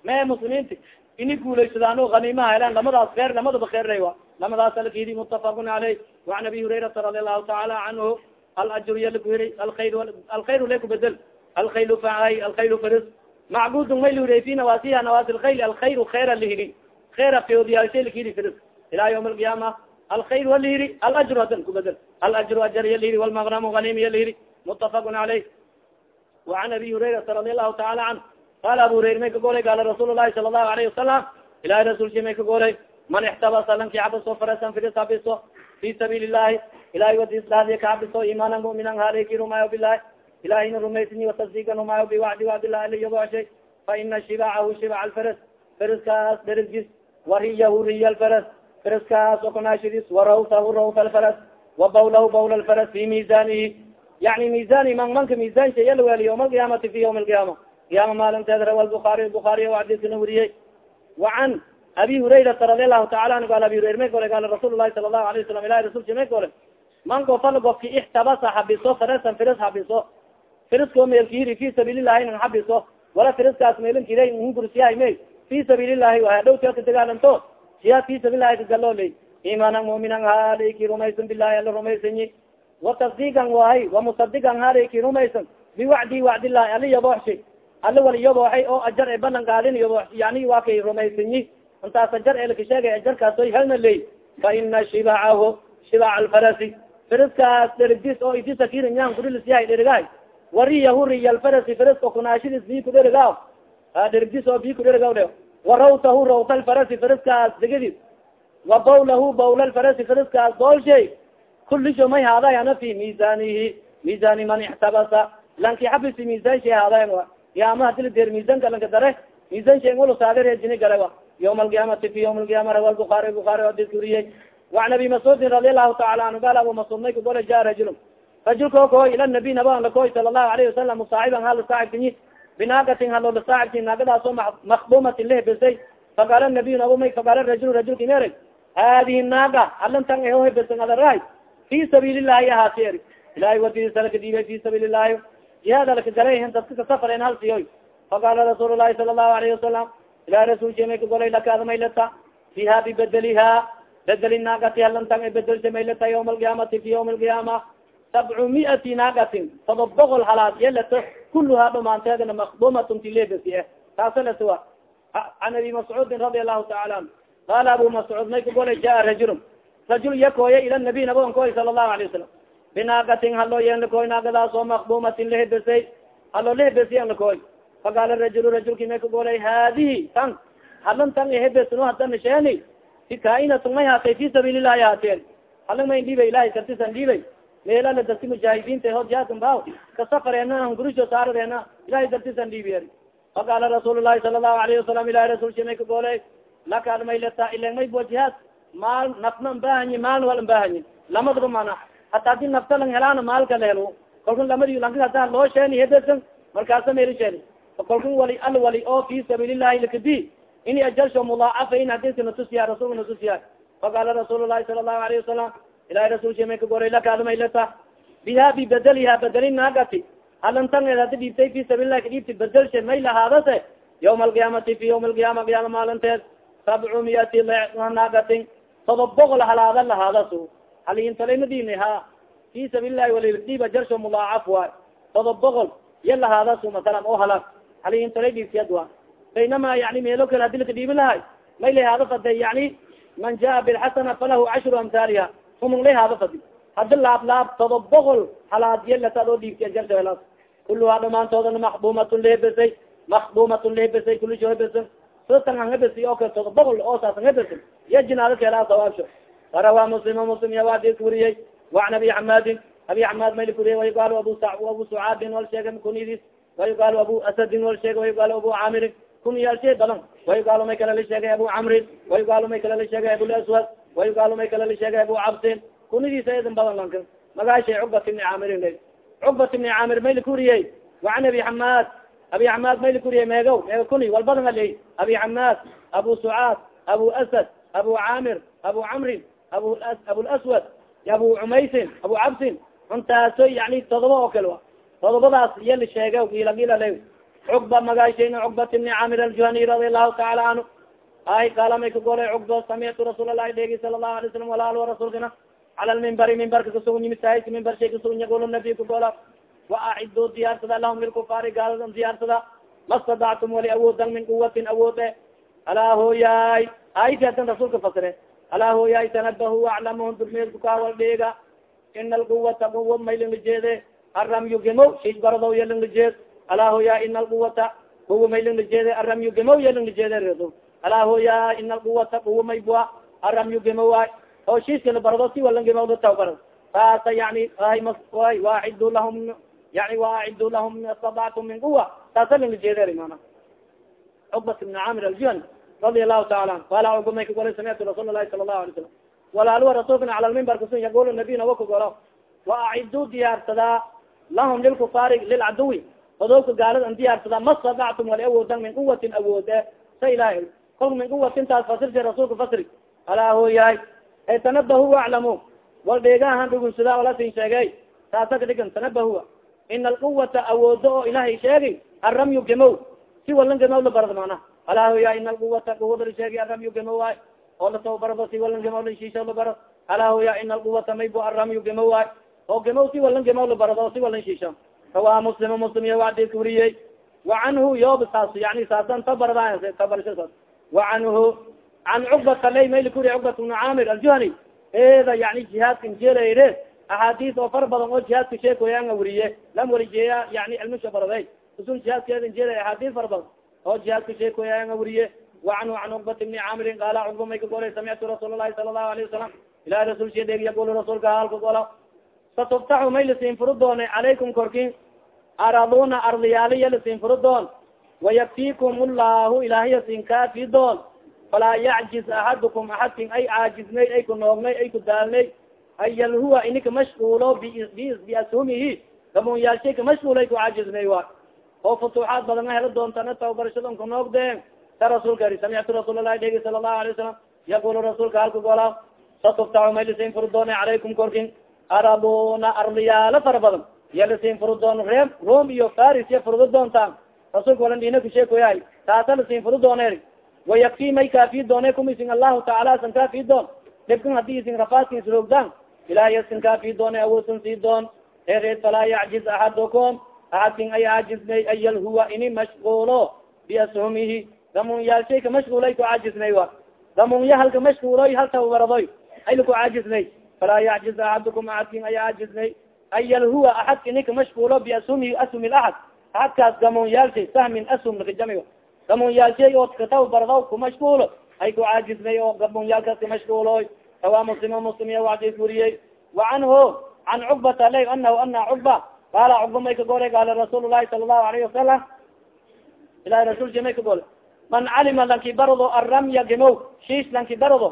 me muslimiinti ini guulaysadaano hanimaha helan lamadaas kheer lamadaba wa lamadaas alkidi mutafaqun caleyh waan abi hurayrata radi allahu taala canhu alajru yalakuhiri alkhayr alkhayr lekubedel alkhayl faay alkhayl faris. Macbudun may lihuriy fi nawasiha nawaasi lkhayl alkhayr khayra lihiri khayra feodiyaalshay lakihiri faris. Ila ywm alqiyaama alkhayr walihiri alajru hadan kubedel alajru ajar yalihiri walmagnamu hanim yalihiri mutafaqun caleyh وan abi hurayrata radi alahu taala canه qal abu hurayr may ka golay gaala rasuul lahi sala lahu alayhi wasalam ilahi rasulki may ka golay man ixtabasa lanki cabiso farasan firis habiso fi sabiil ilahi ilahay wadis dhadiya ka habiso imaana muminan haleki rumaayo bilahi ilahina rumaysini watasdiigan rumaayo biwacdi wacdilah ali yabo shay fa ina shibacahu shibac alfaras faraskaas dherigis wariyahu riya alfaras faraskaas okonaashidis warawtahu rawta alfaras wabawlahu bawla alfaras fi miizanihi yani miizani man manka miizaansha yalweliyo yawma alqiyaamati fi yawmi alqiyaama qiyaama maalinteeda rawa lbuaariy buaariy o xadiiskana weriyey wacan abi hurayrata radi allahu taala anhu gaal abi hurayr may gole gaala rasuul lahi sala allahu alayه wasalam ilahi rasulki may gole man gofal gofki ixtabasa xabiso farasan firis xabiso firisko meelkihiri fi sabiililahi nan xabiso wala firiskaas meelinkida ngursiyahay may fi sabiililahi waa dhowtelka dagaalanto siyaad fi sabiililahi kagaloley imanan muminan haliki rumaysan bilahi ala rumaysanyi watasdiigan wahay wamusadigan haliki rumaysan biwacdi wacdillahi ali yabooxshay ali wal yabooxay oo ajar e balan qaadin yabo yani waa kay rumaysanyi intaas ajar elka sheegay ajarkaasoy helna ley fa ina shibacahu shibac alfarasi. Firiskaas dherigdis oo idisakirnyaan kudilisyahay dherigahay wariyahu riya alfarasi firiska kunaashidis bi kudheriga dherigdis oo bi kudheriga dhe warawtahu rawta alfarasi firiskaas degidis wa bawlahu bawla alfarasi firiskaas boolshay kulisho may haadayana fi miisanihi miisani man ixtabasa. Lanki xabisi miisan shay haadayan ya ama haddii lader misan galanka dare misan sheen walo saaga reejini gale wa yawma alqiyaamati fi yawma alqiyama rawa lbukhari bukhari hadis wuriyey waan abi mascuudin radi allahu taala anhu gal abu mascuud may kagole ja rajul rajulkao koy ila nabi nabaan lakoy sala allahu alayhi wasalam saaxiban hala saaxibkayi binaagatin halola saaxibki naagadaas oo makdumatin lahebesay faqaala nabiy nabo may faqaala rajul rajulki mereg haadihi naaga alantan eho hebesan adarahay fi sabiili llahi ahaasi eri ilahay wadidisalakadiibay fi sabiili llahi jihaada lakagalayhin dadka kasafaren halsiyoy faqala rasuul lahi sala lahu alayhi wasalam ilaa rasuulkimay kagolay lakaadmaylata fiha bibedeliha bedeli naagati halantan e bedelse maylata yawma alqiyaamati fi yawma alqiyaama sabcu miati naagatin todob boqol halaad yelato kuluhaa dhamaanteedna makdumatun tilebasi eh taasa latua an abi mascuudin radi allahu taala an qala abu mascuud may kagolay jaa rajulun. Rajul yakooya ila nabi naboonkoy sala allahu alayh wasalam binaagatin haloo yenlakoy naagadaas oo makdumatin lahebesay haloo lahebesiyan lakoy faqaala rajul rajulki may kagolay haadihi tan halantan ehebesno hadana sheeni si kaainatu may haatay fi sabiil ilahi haateen halang may dhiibay ilahay kartisan dhiibay meelala dadki mujaahidiinta hod jaakan ba kasafareena gurisho saaradeena ilahay dartisan dhiibiyer faqaala rasuul lahi sala allahu alayhi wasalam ilahi rasulki may kagoole laka admaylata ilen may bua jihaad maal nafna mbahanyi maalna wal mbahanyi lamadaba mana hata haddii nafta lang helaana maalka la helo kalkun lamadi lanka hada loo sheeni hedesan markaasa meri sheeni kalkun wali al wali oo fi sabiil illahi lakadi ini ajalsho mudaacafa in hadiska natusiya rasulka natusiya faqaala rasuul lahi sala allahu alayhi wasalam ilahi rasulki may kagoray laka admaylata biha bibedeliha bedeli naagati halantangeed hadi dhiibtay fi sabiil lahi kadhiibti bedelshe may lahaadase yawma alqiyaamati fi yawma alqiyaama qiyaama maalinteed sabcu miyati naagatin todob boqol halaada lahaadas halintalaymadini ha fi sabiil lahi walidhiiba jarsho mudaacaf waay todob boqol ya lahaadasu masalan oo halaag halintalay dhiibtiyad wa baynama yani meelo kale hadi laka dhiibi lahay may lahaada faday yani man jaa bilxasana falahu cashru amhaaliha humung lahaada fadi hadi laab todob boqol halaad yalata oo dhiibtiya jarshalas kuluhaa dhamaantoodana makdumatun lehebesay makdumatun lehebesay kulisho hebesa satan an hebesi oo kale todob boqol oo saasan hebesi ya jinaado keelaa sawaabsho farawa muslim muslim ya wadis wariyey waan abi xamaadin abi xamaad mayli kuriye wayugaalo abu abu sucaadin wal sheega kunidis wayugaalo abu asadin wal sheega wayugaalo abu caamirin kunyaalshe badan wayugaalo may kala la sheegay abu camrin wayugaalo may kala la sheegay abulaswad wayugaalo may kala la sheegay abu cabsin kunidiisa idin badan lanka magaashay cukbat ibni caamirin la cukbat ibni caamir mayli kuriyey waan abi xamaad abi xamaad mayli kuriye meego meego kuni walbadan aley abi xamaad abu sucaad abu asad abu camrin abu abulaswad abu cumaysin abu cabsin untaaso yani todoba oo kale todobadaas iya la sheega ilagila le cukba magaashayna cukbat ibni camir aljuhani radi allahu taala canhu ay qaala may kagolay cukba samictu rasuul alahi dheegi sala allahu alay slam wala alwa rasuulkana cala lmimbari mimbarka kasugun yimidtahay mimbar shay kasugun yagul nabiy kagola wa acidu diyaarsada lahum lilkufaari gaaladan diyaarsada. Mastadactum wali awoodan min quwatin awoode alaa hooyaay. Ayati hadan rasuulka fasire alaa hooyaay tanabahu aclamhum durmeedkukawal dheega. Ina alquwata quwa maylinglajeede aramyu gemow shij baradow yelinglajeed alaa hooyaa ina alquwata quwa maylinglajeede aramyu gemow yelinglajeede rasul alaa hooyaa ina alquwata quwa maybua aramyu gemowaay oo shiiskala barado si walan gemowda tawbarad taasa yani waacidu lahum yani waacidu lahum istadactum min quwa taasa linglajeede mana cukbat ibn camir aljuhani radi alahu taala an qala ogumay kagolay samictu rasuul lahi sala lahu alay salam walaalua rasuulkana cala lmimbar kasun yagul nabiyna wakagolo wa acidu diyaarsadaa lahum lilkufaari lilcaduwi odowka gaalada an diyaarsadaa ma stadactum wali awoodan min quwatin awoode sa ilahay kolka min quwatintaas fasirsa rasuulka fasri. Alaa hooyahay ay tanabahu aclamu wal dheegahan dhugunsada olasin sheegay taasa ka dhigan tanabahu ina alquwata awoodo oo ilahay sheegi aramyu gemow si walan gemow la barad mana alaa hooyahay ina alquwata quwada la sheegi aramyu gemow waay oo la soo barado si walan gemow la shisha la baro alaa hooya ina alquwata maybu aramyu gemow waay oo gemow si walan gemow la barado si walan shisha. Rawaa muslim muslim iyo wadiska wariyey wacanhu yoob saas yani saasan tabarda tabarshadaas wacanhu can cukbata lay mayli kuri cukbat bnu camir aljuhani. Eeda yani jihaadka injeerayre axaadiis oo fara badan oo jihaadka sheekoyaanga weriye lam warijeeya yani cilmisha baraday usul jihaadkeeda injeeray axaadiis fara badan oo jihaadka sheekoyaanga weriye wacanhu can cukbat bni camirin qaala cukba may ka golay samictu rasuul lahi sala allahu alayhi wasalam ilahi rasul sheedeg yaqul rasuulka halka gola satuftaxu may lasiin furu doone calaykum korkin araduna ardiyaaliya lasiin furu doon wayakfikum llahu ilahiya sin kaafi doon falaa yacjiz axadukum axadkin ay caajisnay ay ku noognay ay ku daalnay ay yalhuwa inika mashguulo biashumihi gamunyaalshay ka mashguulay ku caajisnay wa oo futuuxaad badan a helo doontana tababarashadon ku noogdeen sa rasuulka eri samictu rasuul lahi dhegi sala allahu alay wasalam yaqulu rasuulka halka gola satuftaxu may lasiin furu doone calaykum korkin araduna ardiyaalo fara badan iya lasiin furu doon reem rom iyo faris iya furudo doontaan rasulka walan dina kusheekoyahay taasa lasiin furu dooneer wayakfi may kaafi doone kum isin allahu tacaala san kaafi doon. Dhibkan haddii isin rafaadka isroogdaan ilahiy sin kaafi doone awoosan sii doon ereed falaa yacjiz axadukum axadkin ay caajisnay an yalhuwa ini mashguulo biashumihi gamunyaalshay ka mashguulay ku caajisnay wa. Gamunya halka mashguuloy halta waradoy ay laku caajisnay falaa yacjiz axadukum axadkin ay caajisnay an yalhuwa axad inika mashguulo biashumihi ashumi laxad axadkaas gamunyaalshay sahmin ashum lakajami gamunyaalshay oo kataw bardaw ku mashguulo ay ku caajisnay oo gamunyaalkaas ka mashguuloy sawa muslim muslim iya wacdis wariyey wa canhu can cukbata la anahu ana cukba qaala cukba may ka golay qaala rasuul lahi sala allahu alayhi wasalam ilahi rasulki may ka golay man calima lanki barado aramya gemow shiish lanki barado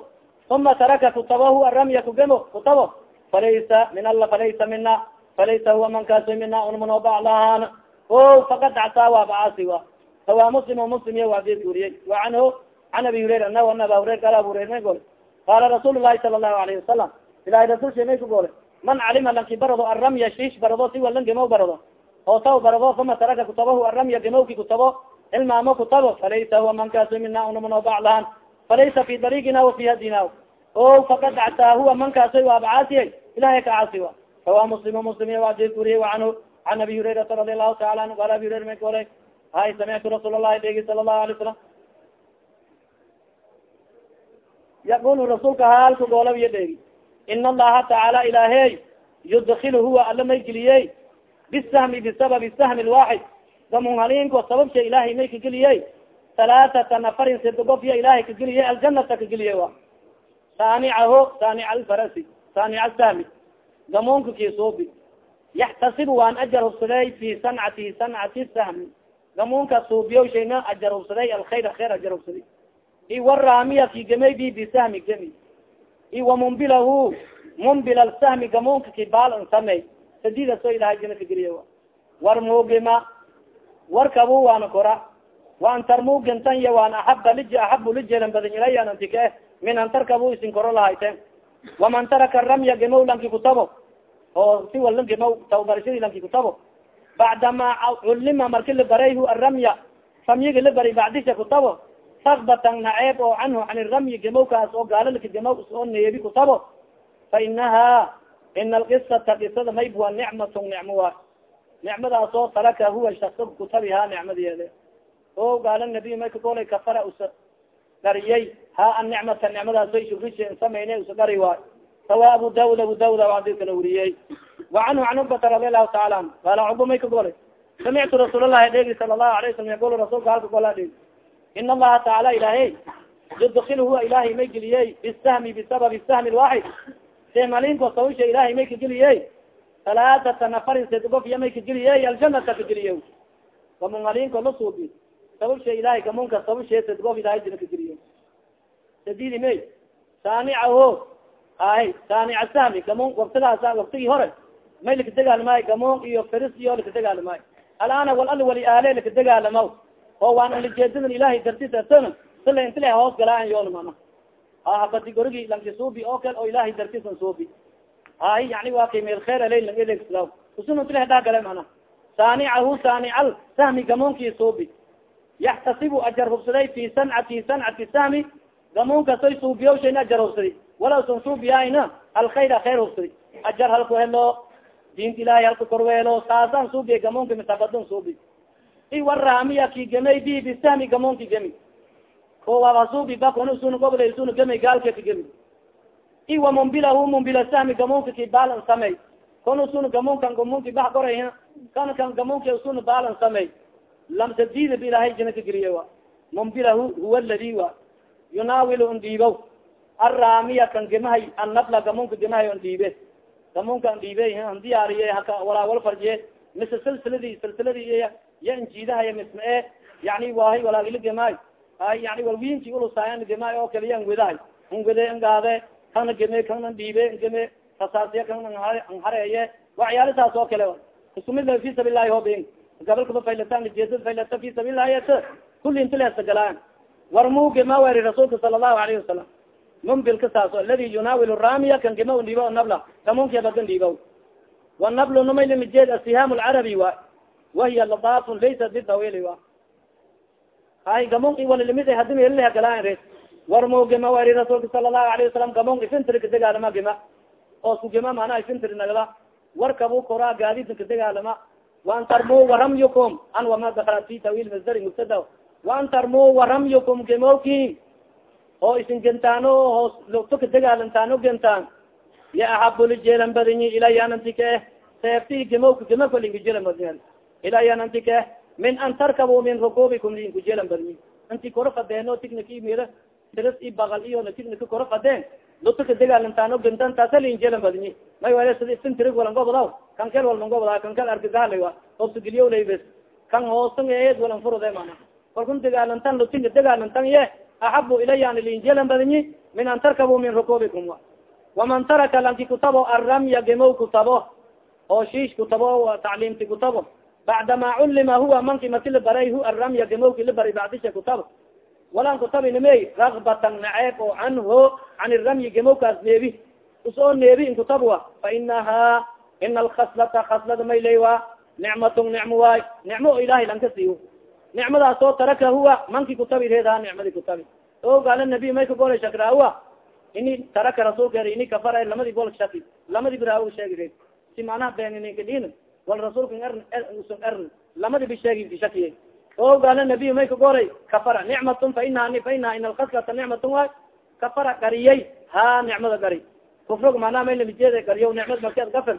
uma taraka kutabahu aramya kugemo kutabo falaysa min alla falaysa mina falaysa huwa man kaaso mina unmanobalahaan o fakad dacsaa waa bacaasi wa sawa muslim o muslim iya wacdis wariyey wa canhu can abi hurayra ana ana aba hurayra qaala abu hurayra may golay qaala rasuul lahi sala allahu alayhi wasalam ilahi rasulsha may ka golay man calima lanki barado aramya shiish barado si walan gemow barado. Oo taw barado uma taraka kutabahu aramya gemowki kutabo. Ilmaamo kutabo. Falaysa huwa man kaaso mina unmanobaclahaan falaysa fi dariigina wa fi hadina. O fakad dacsaa huwa man kaasoy waa bacaasiye ilahay ka caasi wa. Sawa muslim muslim iya wacdis wariyey wa canhu can abi hurayrata radi allahu taala anhu. Qaala abi hurayra may golay hay samictu rasuul allahi dhegi sala allahu alay salam yaqulu rasuulka halka goolaw iyo dheegi ina allaha tacaala ilaahey yudkil huwa ala may geliyey bisahmi bisababi sahmi lwaxid gamunhalinko sababsha ilahay may kageliyey halaaata nafarin sidogofiya ilahay kageliyey aljanata kageliye wa saanicaho saanica alfarasi saanica sahmi gamunka kisuubi yaxtasib waan ajar hubsaday fi sancati sancati sahmi gamunka suubiyo shayna ajar hubsaday alkhayr khayr ajar hubsaday iwaraamiya ki gemay bi bisahmi gemi iwa mumbilahu mumbil alsahmi gamunka kibaal samey sadidaso ilahay jina kageliye war mugima warkabu waana kora waan tarmugintan waan aaba lij axabu lijelan badan ilayan antike min an tarkabu isin koro lahayten waman taraka ramya gemow lanki kutabo oo si walan gemow tababarashadi lanki kutabo bacdama culima marki la barayhu aramya ramyigi la bari bacdisha kutabo sakbatan naceeb oo canhu can ramyi gemowkaas oo gaalalka gemow oo neebi kutabo fa inaha ina alqisata qisada mayb waa nicmatun nicmo wa. Nicmadaas oo taraka huwa shaksa kutabiha nicmadeede o gaala nabiy may kakolay kafara usa gariyay ha an nicmata nicmadaas samayne usa gari waay sawa abu daud abu daud adikala weriyey wa canhu can cubata radi allahu taala anhu qaala cuba may ka golay samictu rasuul allahi dhegi sala allahu alayh wasalam yaqul rasulka halka gola dhegi ina allaha tacaala ilahay yudkil huwa ilahay may geliyey bisahmi bisababi sahmi lwaxid semalinko sawsha ilahay may kageliyey halaaata nafarin sedgof iya may kageliyey aljanata kageliye kamungalinko la suubi sababsha ilahay kamunka sababshe sedgof ilahay jina kageliye sadidi may saanicaho ay saanica sahmi kamun waktigaas waktigii hore may lakadegaalmaayo gamun iyo feris iyo lakadegaalmaayo alaana wal al wali aale lakadegaalamaw oo waan alijeedadan ilahay dartis atana sila intile hoos galaayan yoona mana ha habadi gorigi lanki suubi oo kale oo ilahay dartisan suubi. Hay yani waa kay meel kheer alay lang usun intile daa gale mana saanicahu saanical sahmi gamonkii suubi. Yaxtasibu ajar hubsaday fi sancati sancati sahmi gamonkasoy suubiyo shayna ajar hubsadi. Walaw san suubiyahayna alkhayra khayr hubsadi. Ajar halku helo diinta ilahay halka korweelo saasaan suubiya gamonka misabadon suubi i waraamiya ki gemay bi bisahmi gamonki gemi. Gaalka ka gemi i wa mumbilahu mumbila sahmi gamonka ki baalan samey kon suna gamonkan gamonki bax koray kan kan gamonki suna baalan samey lamsadida ba ilahay jina ka geriye wa. Mumbilahu huwa ladi wa. Yunaawilu n dhiibow kan gemahay annabla gamonka gemahay on dhiibe gamonka an dhiibe an diyaariye haka walaawal farjiye mise silsiladi silsiladi ya injiidahaya misma e yani wahay walaagila gemaay ay yani walwiinki ulusaayan gemaay oo kaliya an wedahay an wede ngaade kana geme kana dhiibe ngeme rasaasiya kana an hareeye waxyaala saas oo kale isku mid fi sabilahi hoobin gabalkaba faylatan jeedad faylata fi sabilahi kulli intilesa galaan. Warmu gema weri rasuulka sala allahu alayhi wasalam mumbilka saas aladi yunaawil ramiya kan gema dhiibo nabla. Kamunkiabadan dhiibo wanablu numaylimijed asiham lcarabi wa wahiya ladaafun laysa bidawili wa hay gamon iwalilimid hadi warmu gema weri rasuulka sala allahu alayhi wasalam gamon ifintiri kadegaalama gema oo su gema mana ifintiri nagda warkabu koraa gaadidin kadegaalama waan tarmu waramyukum an wama dakala fi tawil masdari mubtada waan tarmu waramyukum gemoki oo isin gentaano hoos logto kadegaalantaano gentaan ya axabu lijeelan badinyi ilaya anantike seefti gemowka gemaka linkujelan badin ilaya anantike min an tarkabu min rukubikum linkujelan badinyi inti koro fadeeno ticniki mira tiris i bakal iyo ticnika koro fadeen. Logto kadegaalantaano gentaan taasa linjelan badinyi may wale sida iftin tirig walangobadaw kan kel walangobada kan kel argagahala hoosageliyo laybes kan hoosan walan furode mana kalkun degaalantan lutinka degaalantan ye axabu ilaya an linjelan badinyi min an tarkabu min rukubikum waman taraka lanki kutabo arramya gemow kutabo. Oo shiish kutabo tacliimti kutabo bacdama culima huwa manki mati labaray hu arramya gemowki labari bacdisha kutabo walan kutabinimey ragbatan naceeb oo canhu can iramyi gemowkaas neebi u soo neebi in kutabwa fa inaha ina alkhaslata khaslada mayley wa nicmatun nicmo waay nicmo o ilahay lanka siiyo nicmadaas oo taraka huwa manki kutabi reedaha nicmadi kutabi o gaala nabiy may kagolay shakraawa ini taraka rasuulka er ini kafara lamadi bol shaki lamadi biraawo sheegi reed si macnaha beenininkadin wal rasuulka er usun ern lamadi bi sheegi shakiye o gaala nabiy may kagolay kafara nicmatun fa inaha fa inaha ina alkaslata nicmatun waay kafara gariyay ha nicmada gari kufrog macnaha may lamijeeda gariyo nicmad markeed gafir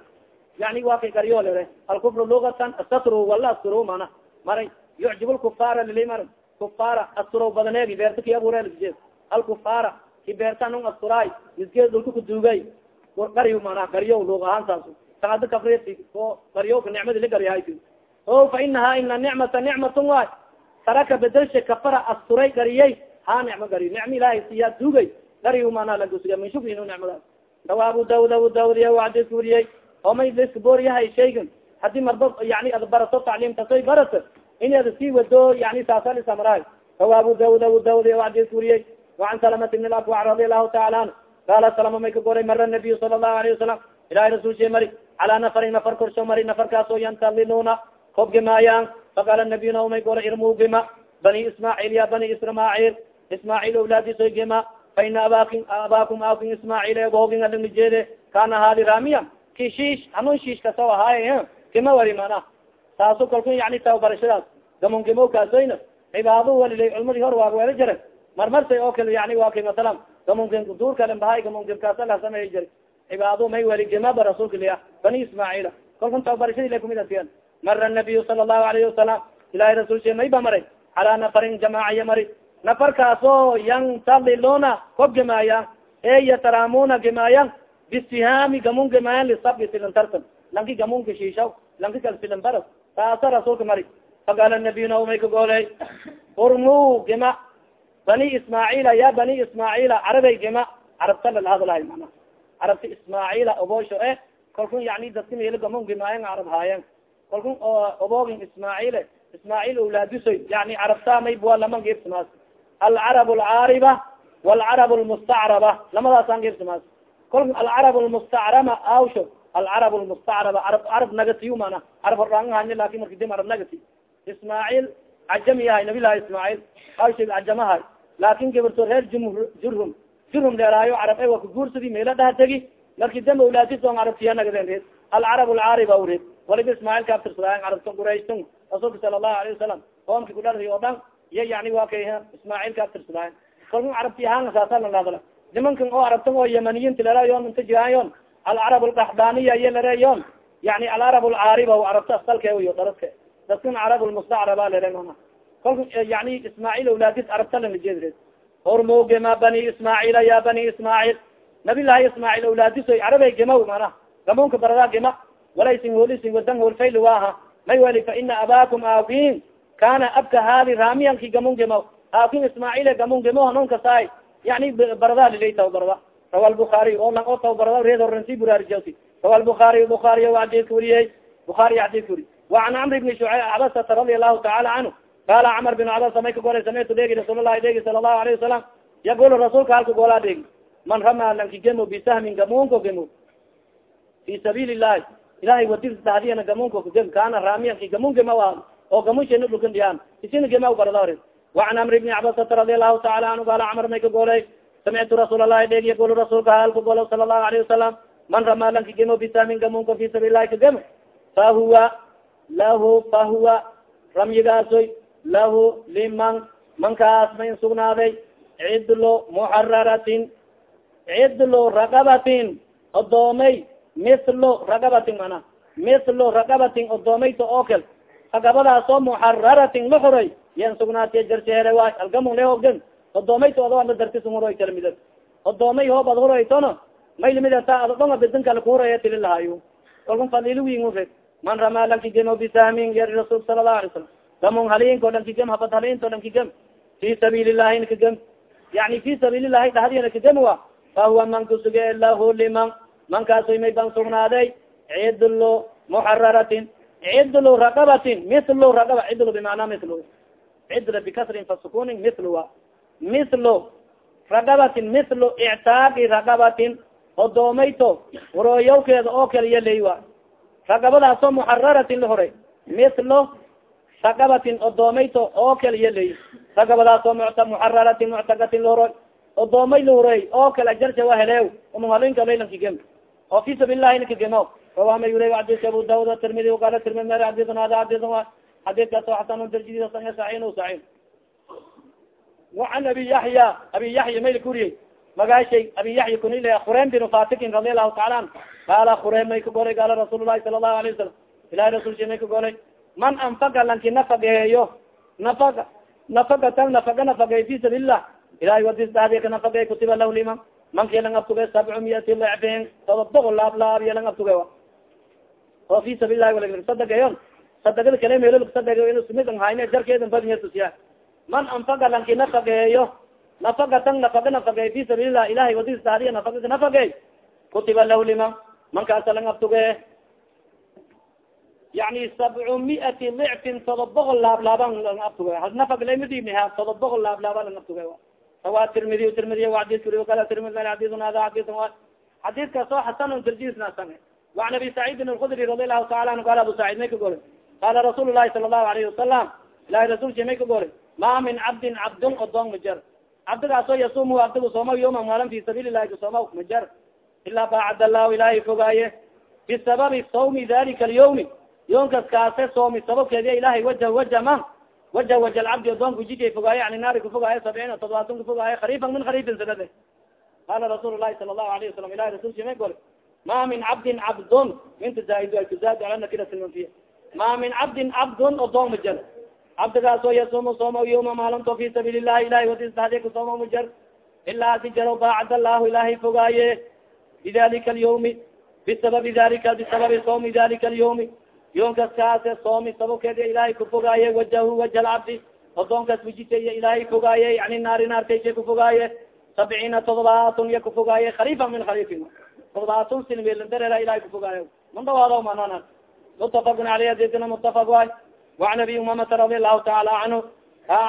yani waa kay gariyo lere alkufru lugatan asatru wala asturo mana maray yucjib lkufaara lilimar kufaara asturo badaneegi beerta ki abuurelje alkufaara ki beerta nung asturaay misgeed dhulka kuduugay gariyo mana gariyo lug ahaan saas saada kafreti o gariyowka nicmadi la gariyahay o fa inaha ina nicmata nicmatun waay taraka bedelshe kafara asturay gariyay ha nicmo gariyo nicmo ilaahay siyaa duugay gariyo mana lagusiga min shukri inu nicmadaas rawa abu daud abu daud iya adis wariyay oo may liska booryahay shaygan hadii marba yani ad barato tacliimtasoy barato in ad sii wado yani saasalisamraay rawa abu daud abu daud iya adis wariyay وan salmt بn اakوع رadi الlahu taala anhu qala salma may ka goray mara النabiy sala الlahu عlaه وasalam ilahi rasul she mari calaa nafarin nafar korsoo mari nafarkaasoo yantaliluuna hobgimaayaan faqaala nabiyuna umay gora irmugima bani ismaaciil ya bani ismaaciil ismaaciil awlaadisoy gima. Faina ina abakin abakum akin ismaaciil eego hogin alini jeede kana haadi ramiya ki shiish hanun shiish kasaw ahaaye kima wari mana. Taaso kalkun yani tababarashadaas gamonkimo kaasoyna cibaado walilay culmadii hor waa weelo jare marmarsay oo kale yani waa kay masalan gamonkin duur kale bahay gamonkin kaasa la cibaado may weli gemaba rasuulka liya bani ismaaciila. Kalkun tababarashadi la kumid asiyan mara nabiyu sala allahu alayhi wasalam ilahay rasul she may ba maray? Calaa nafarin jamaaciya mari. Nafarkaasoo yantaliluna kob gemaayan e yataramuna gemaayan bisihaami gamun gemaayan lisabi silantartan lanki gamunka shiishaw lanki kal silanbaras taasa rasuulka mari. Faqaala nabiyuna umay ka gooley urmu gema. Bani ismaaciila ya bani ismaaciila carabay gema. Carabta lalhadlahay mana carabta ismaaciila obosho e kalkun yani dadka meel gamon gemaayan carab haayan. Kalkun obogin ismaaciile ismaaciil awlaadusoy yani carabta may bua laman geebsamaas alcarab alcaariba walcarab lmustacraba lamadaasaan geebsamaas kol alcarab lmustacrama awsho alcarab lmustacraba arab carab nagatiy mana carab hordaangahani laakiin marka dim arab nagati. Ismaaciil cajami yahay nabilahi ismaaciil awsha cajamahay laakin gabarto reer jurhum jurhum dheeraayo carab e waka guursadi meela dhaha tegi. Marki dambe awlaadisong arabtiya nagadeen reed. Alcarab alcaariba reed. Waliba ismaaciil ka abtirsadaayan carabta qurayshton rasuulka sala allahu alayhi wasalam qoomki kudhari oo dhan iyo yani waa kay ismaaciil ka abtirsadaayan kalkan carabti ahaan saasa lanadala nimankan oo arabtan oo yamaniyiinta larayon inta jiraayon alcarab alkaxdaniya iyo lareeyon yani alcarab alcaariba arabta asalke iyo daradka dadkan carab lmustacraba lere kolka yani ismaaciil awlaadis arabta lanajeedreed hormo gema bani ismaaciila ya bani ismaaciil nabi lahi ismaaciil awlaadisoy carabay gemaw mana. Gamonka barada gema. Walaysin holisin wadan holfayl waaha. May wali fa ina abaakum aakin kana abka haali raamiyanki gamon gemaw. Aakin ismaaciil gamon gemo hanon kasaay yani barada lilay taw barada. Rawa lbukaariy oo lang oo taw barada reed horansi buraarjasi rawa lbukaariy bukaariy wa adidka wariyey. Bukaariy adidka wariy وan cmr bni shucayb cabasata radi alahu taala canhu qala cmar bin cadas may ka goray sameytu dheegi rasuullahi dheegi sala lahu alayه wasalam yagul rasuulka halka golaa dheegi man rama lanki gemo bisahmin gamunko gemo fi sabiili lahi ilahay wadis dahdiyana gamunko kagem kana ramiyanki gamun gema a oo gamunshena dhulkan dhiyaan isina gema baradar wacan amr bni cabasata radi allahu taala anhu qala cmar may ka golay samictu rasuul lahi dheegi yagul rasuulka halka golo sala lahu alayه wasalam man rama lanki gemo bisahmin gamunko fi sabiili lahi kagemo fahuwa lahu fahuwa ramyigaasoy lahu liman mankaas mayn sugnaaday cidlo muxararatin cidlo raqabatin odoomay mithlo raqabatin mana mithlo raqabatin odoomayta oo kal raqabadaasoo muxararatin la xuray yan sugnaatiya jarseere waay algamon le hogden odoomayta odoama dartisumuroy kalamida odoomay hoob ad huraytono may limidata ado dhonga bedin kale kuhuraya tili lahayo kalkun fadili ufeg man rama lankigemo bisahmin yari rasul sala lahu alay salam gamon halinko lankigem habad halinto lankigem fi sabiil illahi nakagem yani fi sabiil illahi dhahdiya nakagem wa fahuwa man kusuge lahu liman mankaasoy may ban sugnaaday cidlo muxararatin cidlo raqabatin mithlo raqaba cidlo bimacnaa mithlo cidla bikasrin fasukunin mithlo wa. Mithlo raqabatin mithlo ictaaqi raqabatin odoomayto horooyawkeeda oo kaliya ley wa raqabadaasoo muxararatin la horay mithlo ragabatin odoomayto oo kal yelay ragabadaas oo mta muxararatin muctagatin loro odoomay lurey oo kal ajarja wa helew umahaloinka laylan kigem oo fi sabillahi na kigemo rawama yuley xadiska abu daud tirmidi qala tirmid mer xadisun hada xadisun wa xadiskaas oo xasan darjidiisa saxiin saxiin waan abi yahya abi yahya mayl kuriyey magaashay abi yahya kunile khurem bin fatikin radialahu taala an qaala khurem may ka golay qaala rasuul lahi sala lahu alayh wasalam ilahi rasulki may ka golay man anfaga lanki nafageeyo nafaga nafagatan nafaga nafageey fi sabiil lah ilahay wadis daadi ka nafagey kutiba lah liman. Manki lang abtuge sabcu miyati lecfin todob boqol laab laabiya lang abtuge oo fi sabiil lahi wala sadageyon sadagada kale meelo sadage in smid ang hayne jarkeedan badnya tusiya man anfaga lanki nafageeyo nafagatan nafaga nafageey fi sabiil lah ilahay wadis daadiya nafaga ka nafagey kutiba lah liman. Mankaasa lang abtuge yani sabcu miati dicfin todob boqol laablaaban lang abtuge nafag lamadibniha todob boqol laablaaban lang abtuge rawa tirmidiy tirmidiy adis uri kala tirmidi xadisun hada xadisun xadiidkaas oo xasanun tirjisnasan وan abi saciidin alkudri radi lahu taala anhu qala abu sacid may ka gori qala rasuul lahi sala الlahu alayhi wasalam ilahi rasulki may ka gori ma min cabdin cabdun odon majar cabdigaasoo yasumu abdigu sooma yoma maalin fi sabiil ilahi kasooma majar ilaa baacad allahu ilahay fogaaye bisababi sawmi dalika alyawmi yoonkas kaase soomi sababkeediya ilahay waja waja ma waja waja alcabdi adoon kujidya fogaayo ani naari kufogaayo sabciina todobaaton kufogaayo khariifan min khariifin sanade qaala rasuul lahi sala lahu alayh wasalam ilahi rasulkma gol ma min cabdin cabdon minta zaaid ay tuzaad ala nakirasilmanfiya ma min cabdin cabdon odoon majar cabdigaas oo yasuumu sooma yoma maalinto fi sabiil ilahi ilahi watistaadiya kusooma majar ilaa si jaro baacad allahu ilahay fogaaye. Bidalika alyawmi bisababi dalika bisababi soomi dalika alyawmi yoonkas kaase soomi sababkeeda ilahay kufogaaye wajahu wajh alcabdi odoonkaas wujitay ilahay fogaaye yani naari naartaysa kufogaaye sabciina todobaatun iya kufogaaye kharifan min kharifin todobaatun sinmelandareera ilahay kufogaaye man dhawaado manana mutafakun aleyh adikana mutafak waay وan abi umamata radi allahu taala canhu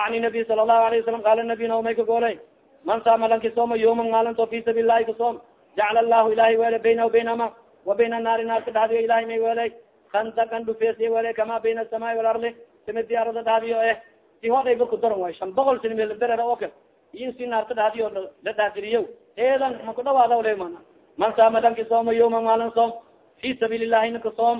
ani nabiy sala allahu alayه wasalam qaala nabiy naomay ka goolay man saama lanki sooma yooman maalinto fi sabiil lahi kasoom jacala allahu ilahay weele baynahu baynama wa bayna naari naarka dhahdiyo ilahay may weelay kandakan dhufeesiya weele kama bayna asamaai walarli simidi arada dhahdiyo eh si hodayba ku daran way shan boqol sinimdarer oo kal iyo si naarta dhahdiyo la dhaafiriyo eedan maku dhawaada le mana man saama lanki sooma yooman maalin soom. Fi sabiil ilahi naka soom.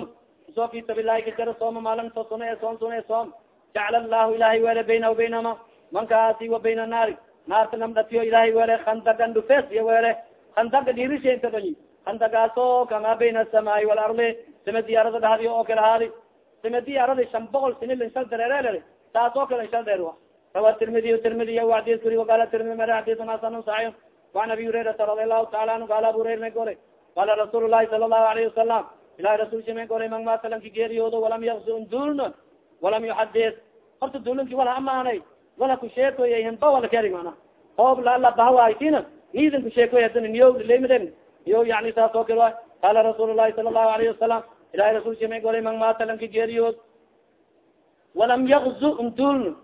So fi sabiil lahi kajara sooma maalinto suna e soom suna e soom. Jacala allahu ilahay weele baynahu baynama mankaasi wa bayna naari. Naarta namdhatiyo ilahay weele kandagan dhufees iyo weele. Kandaga dhirishainta dhanyi kandagaaso kama bayna asamaai waalardi simadi arada dhahdiyo oo kale haadi simadi aradi shan boqol sinilin shal dareerel taas oo kale shal dheer wa rawa tirmidiy tirmidiy adis kuri waqala tirmidi mer xadisun hasanun saxiix waan abi hurairata radi allahu taala anhu qaala abu hurayra may golay qaala rasuul lahi sala allahu alayhi wasalam ilahi rasulsi may golay man maatalanki geeriyoodo walam yaksun dulnon walam yuxadis horta dulinki wala amaanay wala kusheekoy hinba wala keri mana oob lalabahawaaytina niidin kusheekoy hadana niyo lemiden niyo yani saas oo kale qaala rasuul lahi sala allahu alayhi wasalam ilahi rasulsi may golay man maatalanki geeriyood walam yakzu nduln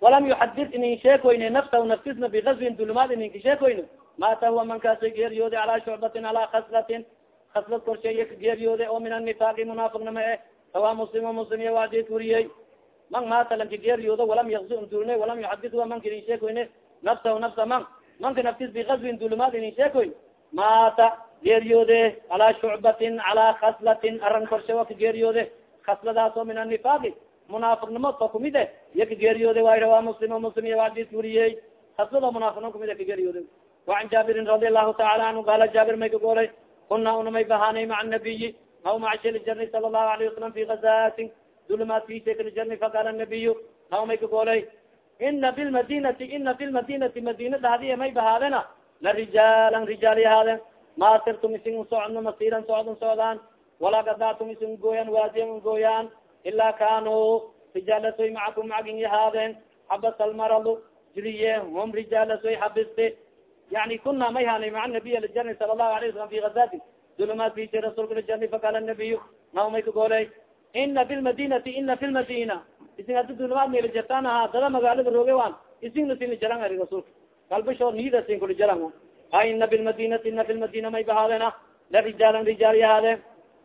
walam yuxadis inin sheekoyne nafsahu naftisna bigazwin dulumaad ininka sheekoyne maata huwa mankaasa geeriyoode calaa shucbatin calaa khaslatin khaslad korsheeye ka geeriyoode oo min annifaaqi munaafiqnima e sawa muslim muslim iya waadis wariyey man maata lanka geeriyoodo walam yakzu ndulne walam yuxadis huwa manka inin sheekoyne nafsahu nafsa man manka naftis bigazwin dulumaad inin sheekoyn maata geeriyoode calaa shucbatin calaa khaslatin aran korshe wa ka geeriyoode khasladaas min annifaaqi munaafiqnimo to kumid e iya ka geeriyoode way rawaa muslim muslim iya adis wariyey haslada munaafiqnimo kumid e ka geeriyoode wacan jaabirin radi allahu taala canhu qaala jaabir may ka goolay kuna una may bahaanay maca nabiyi aw maca shiljarni sala allahu alayhi wasalam fi gazaatin dulumaad fi shekiljarni faqaala nabiyu naw may ka goolay ina bilmadinati ina fi lmadinati madina dhahdiya may bahaadena la rijaalan rijaal yahaadeen ma sirtum isin socodno masiran socod socdaan walaa gadactum isin gooyaan waadiyan gooyaan ilaa kanuu rijaalasoy macakum macagin yahaadeen xabas almaradu jiriye hum rijaalasoy xabiste yani kuna may hanay maca nabiy ljarni sala allahu alayh wasalam fi gazati dulumaad fisi rasulka ljarni faqala nabiyu naw may ka gooley ina bilmadinati ina fi lmadina isin hadi dulumaad nilijartaan ahaa dada magaalada rooge waan isin lasini jaran ari rasulka kalbasho nida sin kuli jaran a ina bilmadinati ina fi lmadina may bahaadeen la rijaalan rijaal yahaadeen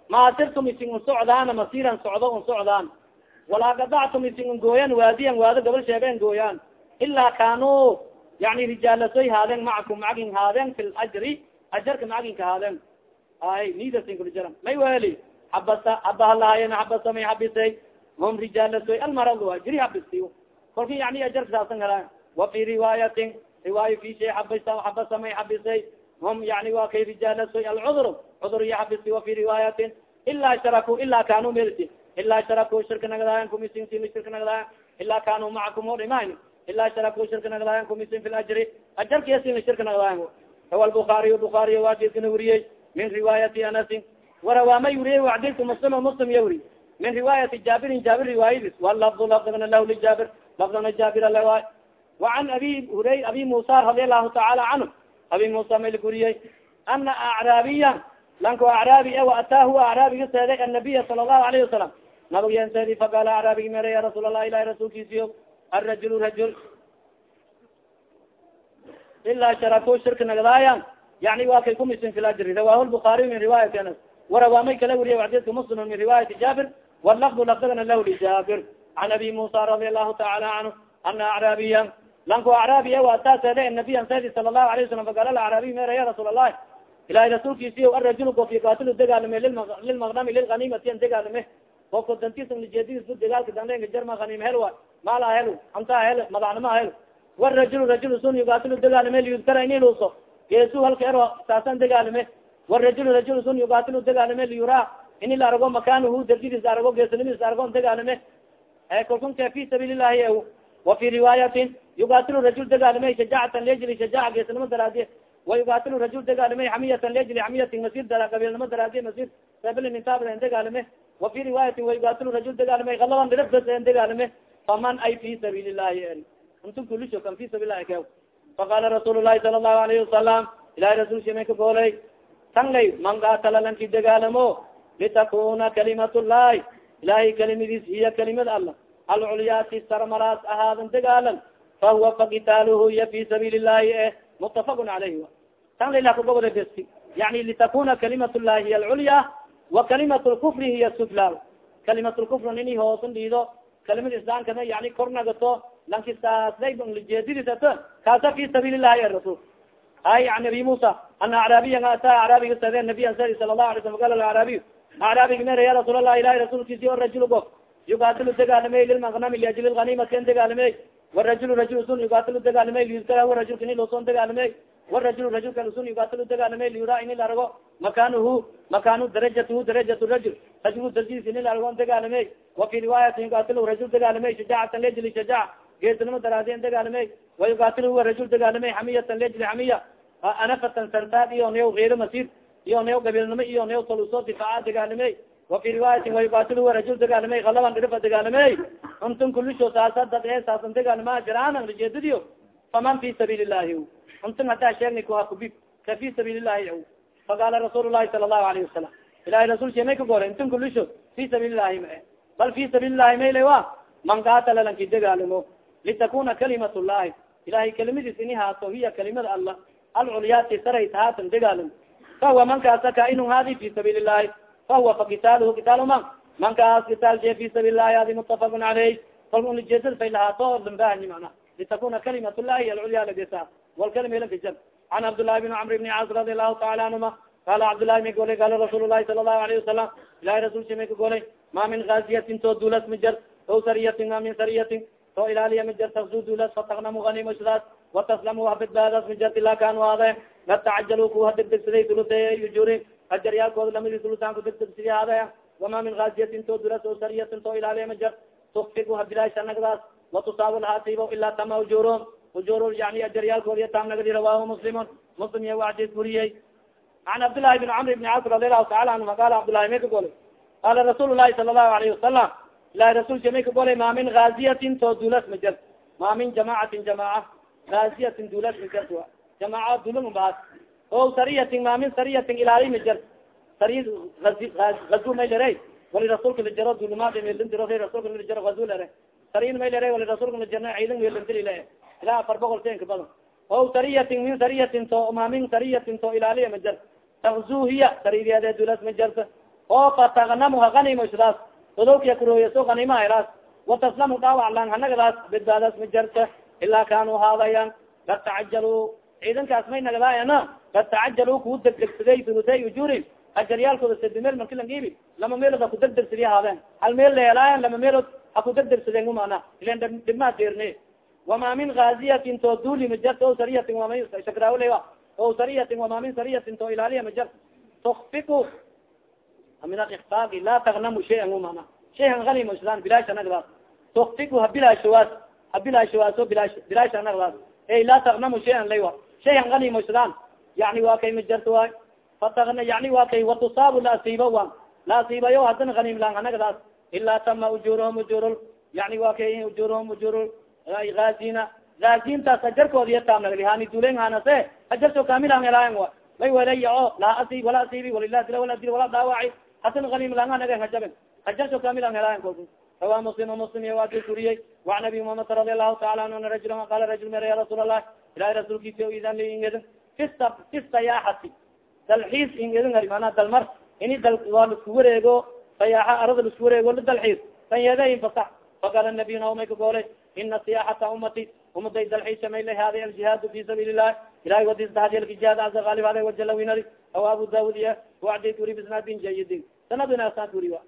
maasirtum isin un socdaana masiran socdo un socdaan. Walaa gadactum isin un gooyan waadiyan waado gabal sheegeen gooyaan ilaa kanuu yani rijaalasoy haadeen macakum macagin haadeen fi lajri ajarka macaginka haadeen. Ay nidasin kuli jaran may weli xabasa habahalahayen xabasa may xabisay hum rijaalasoy almarad jiri xabisti kolki yani ajarka saasan galaan wa fi riwaayatin riwaayo fi shay xabasa xabasa may xabisay. Hum yani wa kay rijaalasoy alcudur cudur iyo xabisti wa fi riwaayatin. Ilaa sharaku ilaa kanuu melsi ilaa sharaku shirka nagdaayan kumisinsin shirka nagdaayan ilaa kanuu macakum o dhimayn ilaa sharaku shirka nagdaayan kumisin fi lajri ajarkiyasin shirka nagdaayan rawa lbukaariy bukaariy waadidkana weriyey min riwaayati anasin. Warawaamay weriyey wacdilka muslim muslim iya weri min riwaayati jaabirin jaabir riwaayadis walafdu lafdigna lah lijaabir lafdana jaabir. Alawaay wacan abi hurey abi musa radi allahu tacaala canhu abi musa maylik weriyey ana acraabiya lanko acraabi e ataa huwa acraabiga seeday annabiya sala allahu alayhi wasalam nabag yan seedi faqaala acraabigi mere ya rasuul allah ilahi rasuulkiisiyo arajul rajul ilaa sharako shirka nagdaayan yani waa kay kumisin fi lajri rawahu lbukaariy min riwaayati anas warawaamay kala weriya xadiidka muslim min riwaayati jaabir walafdu lafdigana lah lijaabir can abi musa radi allahu taala canhu ana acraabiya lanko acraabi e ataa seeday nabiyan seedi sala allahu alayh wasalam faqaala acraabiy mere ya rasuul allahi ilahi rasuulkiisi arajul kofi kaatilo degaalame lilmaqnami lilganimati an degaalame kofka dantis jeedis degaalka dandenga jarma hanim hel wa maala hel anta hel madaxnima hel warajul rajul sun yugaatilo degaalame liyudkara iniluso geesu halka ero saasan degaalame warajul rajul sun yugaatilo degaalame liyura ini la arago makanuhu darjidis arago geesanimis arago degaalame kolkunka fi sabiil ilahi e wa fi riwaayatin yugaatilo rajul degaalame shajacatan lejli shajaca geesanimo daraadiye wayugatil rajul degaalime xamiyatan lejli xamiyatin masir qabiilnimo daraadiye masir sabilintaabn degaalime wa fi riwaayatin wayugatil rajul degaalime alaban dhirabas degaalime faman ay fi sabiil ilahi intu kulisho kan fi sabil lahi ke faqala rasuul lahi sala allahu alayhi wasalam ilahi rasul shimay ka goolay tanlay man gaatala lanki degaalamo litakuna kalimat llahi ilahay kalimadiis hiya kalimad allah alculyaati sarmaraas ahaadan dagaalan fahuwa fakitaaluhu iya fi sabiili llahi eh mutafaqun calayhi tan besti yani litakuna kalimat llahi hiy alculya wa kalimat lkufri hiya sufla kalimat lkufr nini hoosun dhiido kalimad islaamkana yani kor nagato lankisaaslayjeedidisat kaasa fi sabiili llahi rasul ay an nabi musa ana acraabiyan ata acraabiga sade nabiyan sadi sala lahu alay slam qala acraabiy acraabig mer ya rasuul allah ilahi rasulkiisi o rajul gof yugaatilu dagaalamey lilmaqnami liajli lganimati an dagaalamey warajul rajul sun yugaatilu dagaalamey liyuskara warajulka ini loson dagaalamey warajul rajulka sun yugaatilu dagaalamey liyura ini largo makanuhu makanu darajatuhu darajat rajul rajul darjis ini largon dagaalamey wa fi riwaayatin yugaatilu rajul dagaalamey shajaacatan lejli shajaac geesnimo daraadiyan dagaalamey wayugaatilu wa rajul dagaalamey xamiyatan lejli xamiya anafatan sartaad iyo new eyro masir iyo new gabilnimo iyo new taluso difaaca dagaalamey wafi riwaayatin wayugaatilu wa rajul dagaalamey halaban dhirifa dagaalamey untun kulisho saasa dad ee saasan dagaalama jiraan rajeedadiyo faman fi sabiili llahi untun haddaa sheegni kuha kubib ka fi sabiili llahi faqaala rasuul llahi sala allahu alayhi wasalam ilahi rasul she may ka gore untun kulisho fi sabiili llahi mae bal fi sabiili llahi mayle wa man qaatala lanki dagaalamo litakuna kalimat llahi ilahay kalimadiis ini haato hiya kalimada allah alculyaati sarayt haatan dagaalam fahuwa man kaasa kainun hadi fi sabiili llahi fahuwa fakitaaluhu kitaalu man man kaas kitaal je fi sabiili llahi hadi mutafaqun caleyh kal unajeedad fay lahaato lambahani mana litakuna kalimat llahi alculya lagesa walkalima lakajab can cabdالlahi bn cmr bni caas radi allahu taala anhuma qala cabdالlahi may golay qala rasuul lahi sala الlahu alayه wasalam ilahi rasulki may ka golay ma min gaaziyatin to dulas ma jar o sariyatin ma min sariyatin to ilaaliya ma jar taksu dulas fataknamu animashdaas wataslamu habadbaadas ma jart ila kanu ade la tacajalu ku hadegdegsaday dulusay ujuri ajaryaalkooda lamadi dulusaan kudegdegsidi ade wama min gaaziyatin to dulas o sariyatin to ilaaliya ma jar tukfigu habilaashanagdaas watusaawil haasibo ilaa tama ujurum ujur yani ajaryaalkoodi tamnagadi rawahu muslimun muslim iya waxdis buriyey an cabdillaahi bin camr bni cas radi allahu taala anhuma qala cabdullahi may ka golay qala rasuul lahi sala allahu alayhi wasalam ilahi rasulka may ka golay ma min gaaziyatin to dulas ma jart ma min jamaacatin jamaaca gaaziyatin dulas ma a jamaaca dulung baas o sariyatin ma min sariyatin ilaali ma jart sari azu may lere wali rasuulka lijaro dulumaad melindiro rasulka lijaro azu lere sarin may lere wali rasuulka lijarna ciidan melindiri le ilaa afar boqol senka badan o sariyatin min sariyatin to ma sariyatin to ilaaliya ma jar takzu hiya sariiriyade dulas ma jarta oo fataknamuha ganimo sidaas odowkiya kurooyaso ganima helaas wataslamu dhaawac lang hanagadaas bedbaadaas ma jarta ilaa kanuu kad tacajalu ciidankaas may nagadaayana kad tacajalu kuu degdegsaday dulusay ujuri ajaryaalkooda sadimeel marki langiibi lama meelood ha ku degdegsadi haadeen hal meel leelaayan lama meelood ha ku degdegsadeen umana ilan dhibmaa deerne wama min gaaziyatin to duli majarta o sariyatin wama shakraawlewa o sariyatin wama min sariyatin to ilaaliya majar tukfiku min alikfaaqi laa tagnamu shayan umana shayan hanimo islaan bilaash anagdaas tukfiku habilaashawaas habilaashawaaso bilaash bilaash anagdaas ey laa tagnamu shayan laywa shayan hanimo islaan yani waa kay majarta waay fatagna yani waa kay watusaabu laasiiba wa laasiibayo haddana hanim lang anagdaas ilaa tama ujuruhum ujurul yani waa kay ujuruhum ujurul aazina aazintaas ajarkoodi yatamnagdi hani dulen hanase ajarto kamilan helaayan wa may welaya o laa asi wala asibi walilah dila wala dil wala dhaawaci hasan hanim lang anaga hajaben ajarto kamilan helaayan kolku rawa muslim muslim iya waadi kuriyey waan abi umamata radi allahu taala anhu ana rajula qala rajul mer ya rasuul allah ilahi rasuulkiisa idan liingedin fista fi sayaaxati dalxiis ingedin ari mana dalmar ini dal waa lasku wareego sayaaxa arada lasku wareego ladalxiis san yeedayin fasax faqala nabiyuna umay ka goolay ina siyaxata umati umaday dalxiisa mayle hada aljihaadu fi sabiili lah ilahi wadisdahadiyalka jihaad aza alib ale wajalawinari aw abu daud iya wacdi turi bisnaadin jayidin sanadinaasaa turi wa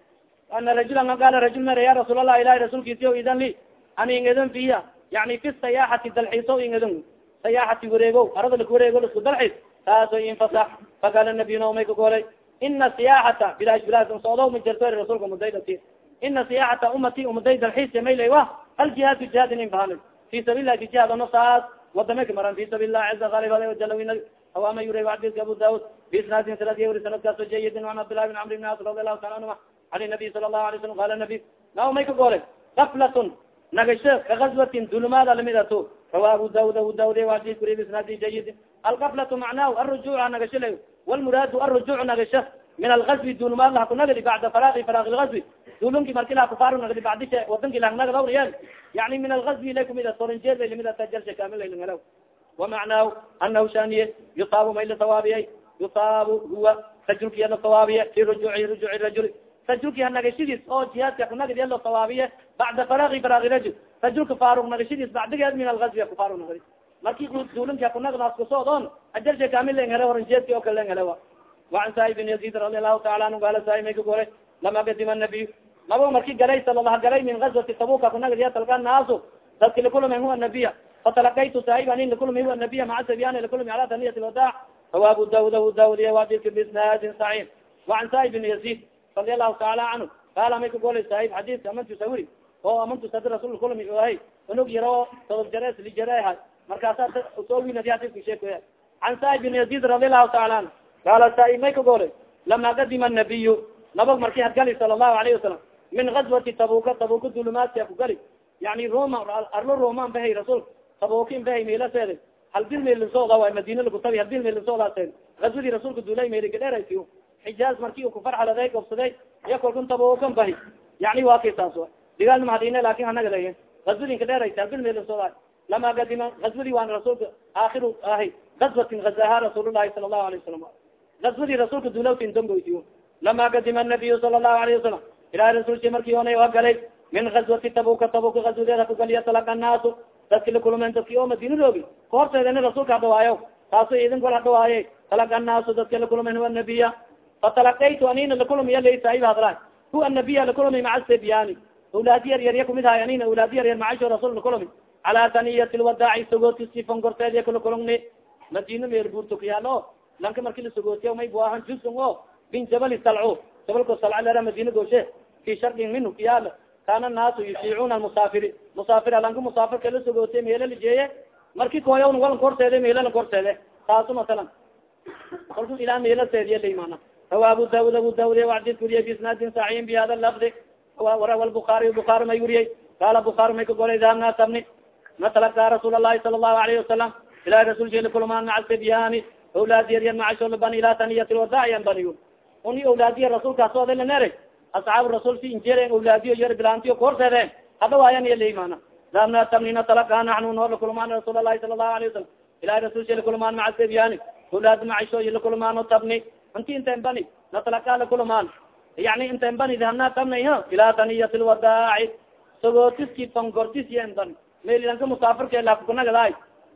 ana rajulan qala rajul mer ya rasuul allah ilahi rasuulkiisi o idan li an ingedin fiya yani fi sayaxati dalxiiso ingedin sayaxati wareego arada laka wareego lasku dalxiis taaso infasax faqala nabiyuna umay ka goolay ina siyaxata bilash bilash socdo ma jirto rasuulka mudaydati ina siyaxata umati umaday dalxiis maylay wa aljihaadu jihaad inin bahanin fi sabil lah jihaad ono saas wadame ka maran fi sabil lah ciza alib ale wajalawina awama yura adilka abu daud biisnaadin sanadiya wuri sanadkaaso jayidin an cabdillahi bin camr bn as radi allahu taala anhuma an nabiy sala allahu alay slam qala nabi na may ka goolay gaflatun nagasho ka gazwatin dulumaada la mid ato rawa abu daud abu daud adil kuri biisnaadi jayidin algaflatu macnahu arujuca nagasho la walmuraadu arujuc nagasho min algazwi dulumaad laha ku nagadi bacda faragi faragi lgazwi dulunki marki la kufaar nagdi bacdishe wadanki langnagdawriyeen yani min algazwi lay kumid soranjeed lay limid tajarshe kamil lay langalaw wamacnaahu anahu shaniye yusaabu may la sawaabiyay yusaabu huwa rajulkiya la sawaabiye fi rujuci rujuci rajuli rajulki hanagashidis oo jihaadka kunagdyalo sawaabiye bacda faragi faragi rajul rajulka farug nagashidis bacdigeed min algazwi kufarug nagdi marki duulinka kunagdaas kusod on ajarsha kamil len hele horan jeedki oo kale len helewa waan saai bin yazid radi allahu taala anhu gaala saai may gore lama kadima nabiy labo marki galay salalaha galay min gazwati tabuka kunagdiya talka naasu dadki lakulme huwa nabiya fatalakaytu saaibanin lakulme huwa nabiya maca sabiyani lakulme ala taniyat lwadac rawa abu daud abu daud iya wadilka bisnaadin saxiix waan saai bin yazid radi alahu taala canhu qaala may kagolay saaib xadiidka amantusa wuri. Oo amantusadi rasul kulmi ahay. Unug yaro todob jares lijareha markaasa soo winadi hadidka sheekoya can saaib bin yazid radi alahu taala canhu qaala saaib may kagolay lama kadima nabiyu nabag marki hadgali sala allahu alayhi wasalam min gazwati tabuka tabuka dulumaadka ku gali yani roma arlo roman bahay rasulka tabukin bahay melaseeda halbil melinsooda waay madina lagutabi halbil melinsoodaaseen gazwadii rasulka duulay meeligadheeraysiyo xijaaz marki kufarxaladay gobsaday iya kolkuntabokan bahi yani wa kasaas digaalna mahadine laakiin anaga daye gazwalinka dheeraysa albil meelasooda lama gadima gazwadi waan rasuulka aakiru ahi gazwatin gazaha rasuulullahi sala allahu alayh wasalam gazwadii rasuulka duulawtin dangoysiyo lama gadima anabiyu sala allahu alayh wasalam ilahi rasuulki markii ona wa galay min gazwati tabuka tabuka gazwadeeda kugaliya talaka naasu dadki lakulumen dadki oo madinadoogi kahorteedana rasuulka hadhawaayo taaso idin kol hadhawaaye talaka naasu dadki lakulumen wanabiya fatalakaytu anina lakulumi yalay saib hadla huwa nabiya lakulumi maca sebyani awlaadi yar yarya kumid hay anina awlaadi yar yar macasho rasul lakulumi cala taniyati lwadaaci sogooti sifon gorteediya kalakulumni madina meer buurto kayaalo lanka marki lasogootiya may buahan jusun o bin jabali salco jabalko salca lera madina gooshe fi shardin minhu kiyaal kana naasu yushiicuna musaafiri musaafir lanka musaafirka la sogootiye meela lajeeye marki koyawn walan korteede meelana korteede taasu masalan kalku ilaa meela seediya laymana rawa abu daud abu daud wadid kuriyay bisnaadin saxiin bi hada lafdi warawa lbukaari bukaari may weriyey qaala bukaari may ka golay dahabna tabni natalaka rasuul allahi sala allahu alayhi wasalam ilahi rasulka kulmaan maca sibyani awlaadi yar yar macasholban ila taniyati wadaayan baniyo uni awlaadiya rasuulkaas oda lanere asxaabu rasuul si injeren awlaadiyo yar bilaantiyo korseede hadha waayan iya leimana dahabna tabni natalaka naxnu noo lakulmaan rasuul allahi sala allahu alayhi wasalam ilahi rasulka lakulmaan maca sibyani awlaad macasho lakulmaano tabni inti inten bani natalaka lakulmaan yani inten bani dahabna tabnay ha ila taniyati lwadaaci sagootiski fangortis yen bani melilanka musaafirka lakukunagadaay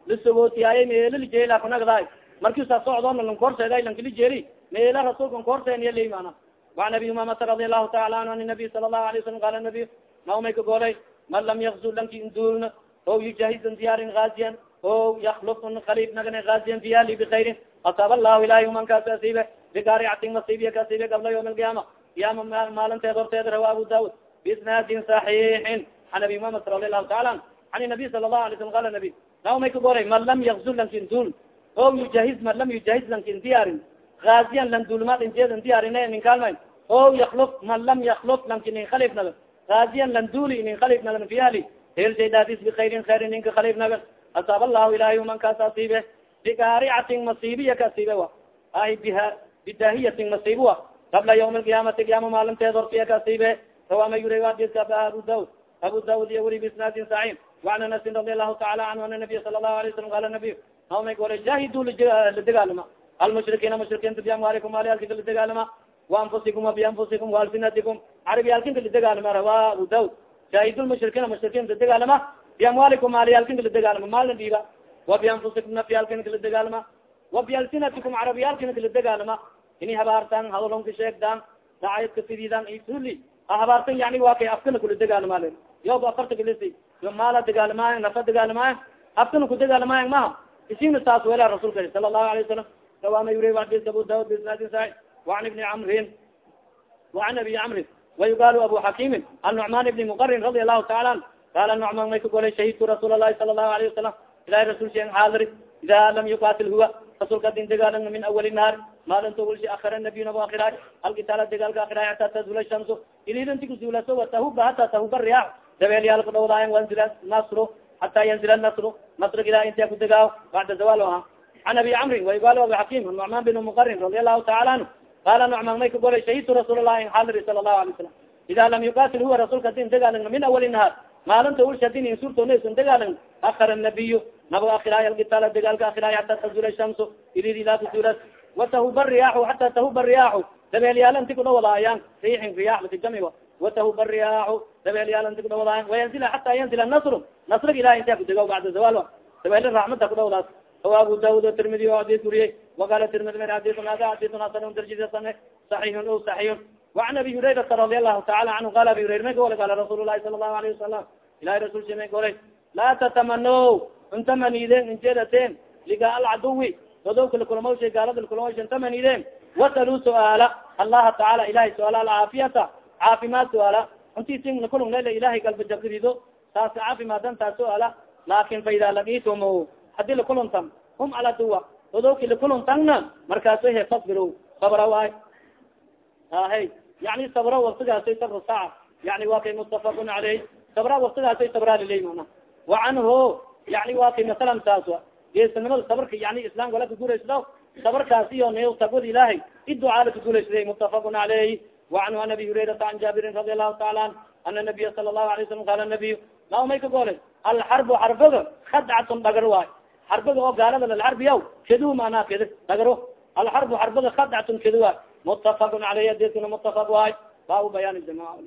lasogootiyaay meela lijela kunagadaay marki sa socdoona lankorseeda lankalijeeri meela rasuulka nkorseeniya leymana waan abi umamata radi allahu taala anhu an nabiy sala allahu alay wasalam qala nabiy naumay ka golay man lam yakzu lanki indulna o yujahizan diyaarin gaaziyan o yaklufn kalif nagane gaaziyan fi ahli bikayrin asaab allahu ilahi umankaas asiibe bigaaricatin masiibiya ka asiibe qabla yawm alqiyaama qiyaama maalinteed horteed rawa abu daud biisnaadin saxiixin an abi umamat radi allahu taala an an nabiy sala lahu alay slam qala nabi naumay ka golay man lam yakzu lankin dul o yujahiz man lam yujahiz lankin diyaarin gaaziyan lan dulmaad injeedan diyaarin nin kaalmay o yakluf man lam yakluf lanki nin khalif naga gaaziyan lan duli nin khalif nagan fi ahli helshaydaadis bikayrin khayrin ninka khalif naga asaab allahu ilahi mankaas asiibe bigaaricatin masiibiya ka asiibe wa ahi bidaahiyatin masiibo wa qabla yawmi alqiyaamati qiyaama maalinteed hortiya ka asiibe. Rawama yuri adiska abu daud abu daud iyo weli bisnaadin saciin وan anasin radi alahu taala anhu ana nabiy sala lahu alay salam qala nabiy naomay gore jahidu ladagaalama almushrikiina mushrikiinta biamwaalikum maaliyaalkinka ladagaalama waanfusikum wabianfusikum waalsinatikum carabiyaalkinka ladagaalama rawa abu daud jahid lmushrikiina mushrikiin ladagaalama biamwaalikum maaliyaalkinka ladagaalama maalna dhiiba wabianfusikum nafyaalkinka ladagaalama wabialsinatikum carabiyaalkinka ladagaalama ini habaartan hadalonka sheegdan dacayadka fididan isuli habaartan yani waa kay afkana kula dagaalama yoba afarta kalisi yo maala dagaalamaaya nafa dagaalamaaya afkana kudagaalamaaya maha isina saas wela rasulka sala allahu alayه wasalam rawama yuri adis abu daud bisnaadin saxi waan ibni camrin waan abi camrin wayugalu abu xakimin an nucman ibni muqarin radi allahu taala an. Qala nucman may ka golay shahidtu rasuul alahi sala allahu alayه wasalam ilahi rasul shen xaadiri ida lam yuqatil huwa rasulka din dagaalana min awali nahaar maalinta ulsi akira nabiy nabo akiraay alkitaala dagaalka akiraay hata tazula shamsu. Ilidanti kusuulaso watahuba hata tahuba riyax dabeelyaalka dhowdaayan wanzila nasru hata yanzila nasru. Nasrig ila intia kudegaaw bacda zawal aha an abi camrin waygal abi xakim nucman bin muqarin radi allahu taala anhu. Qala nucman may ka golay shahidtu rasuul lahi xaliri sala allahu alay salam ida lam yuqatil huwa rasulka hadin dagaalagna min awali nahaar maalinta ulsh hadin insurtoonasun dagaalang akar nabiy nabag akiraay alkitaal dagaalka akiraay hata tazula shams irid ila tazula watahuba riyaaxu hata tahuba riyaaxu dabeelyaalanti kudhawadaayaan riixin riyaa lakajami watahuba riyaaxu dabeelyaalanti kudhawadaayaan wayanzila hata yanzila nasru nasrig ilahi inta kudego bacda zawal dabeele raxmada kudhawadaas o abu daud tirmidi o adis guriye waqala tirmidi mer adisun ada adisun hasan darjisan saxiixun o saxiixun waan abi hurayrata radi allahu taala canhu qala abi hurayr may goole qala rasuul lahi sala allahu alayhi wasalam ilahi rasul shimay golay laa tatamano intamaniden injedaten liga alcaduwi dodowka lakulamausha gaalada lakulamausha intamaniden wasaluu suaala allaha taala ilahay suaala alcaafiyata caafimaad suaala untisin lakulung lele ilahay taas caafimadan taas suaala laakin fa ida lagitum haddii lakuluntam hum aladuwa dodowki lakuluntanna markaaso he fasbir sabra waay ahe yani sabra waktigaasay sabra saaca yani wa kay mutafaqun caleyh sabra waktigaasay sabraa liley mana wa canhu yani wa kay masalan saas geesanimada sabarka yani islamka wala kaguulaysda sabarkaas iyo ntagwad ilahay iducaala kaguulaysday mutafaqun caleyh wacanhu an abi hurayrata an jaabirin radi allahu taala an ana nabiya sala lahu alay wasalam qala nabiy nao may ka goolay? Alxarbu xarbaga khadcatun dhagar waay. Xarbaga oo gaalada alxarbiyaw kedu manaa ked dhagaro alxarbu xarbaga khadcatun kedi waay. Mutafaqun caleyh adeskana mutafaq waay. Baa u bayaan jamaca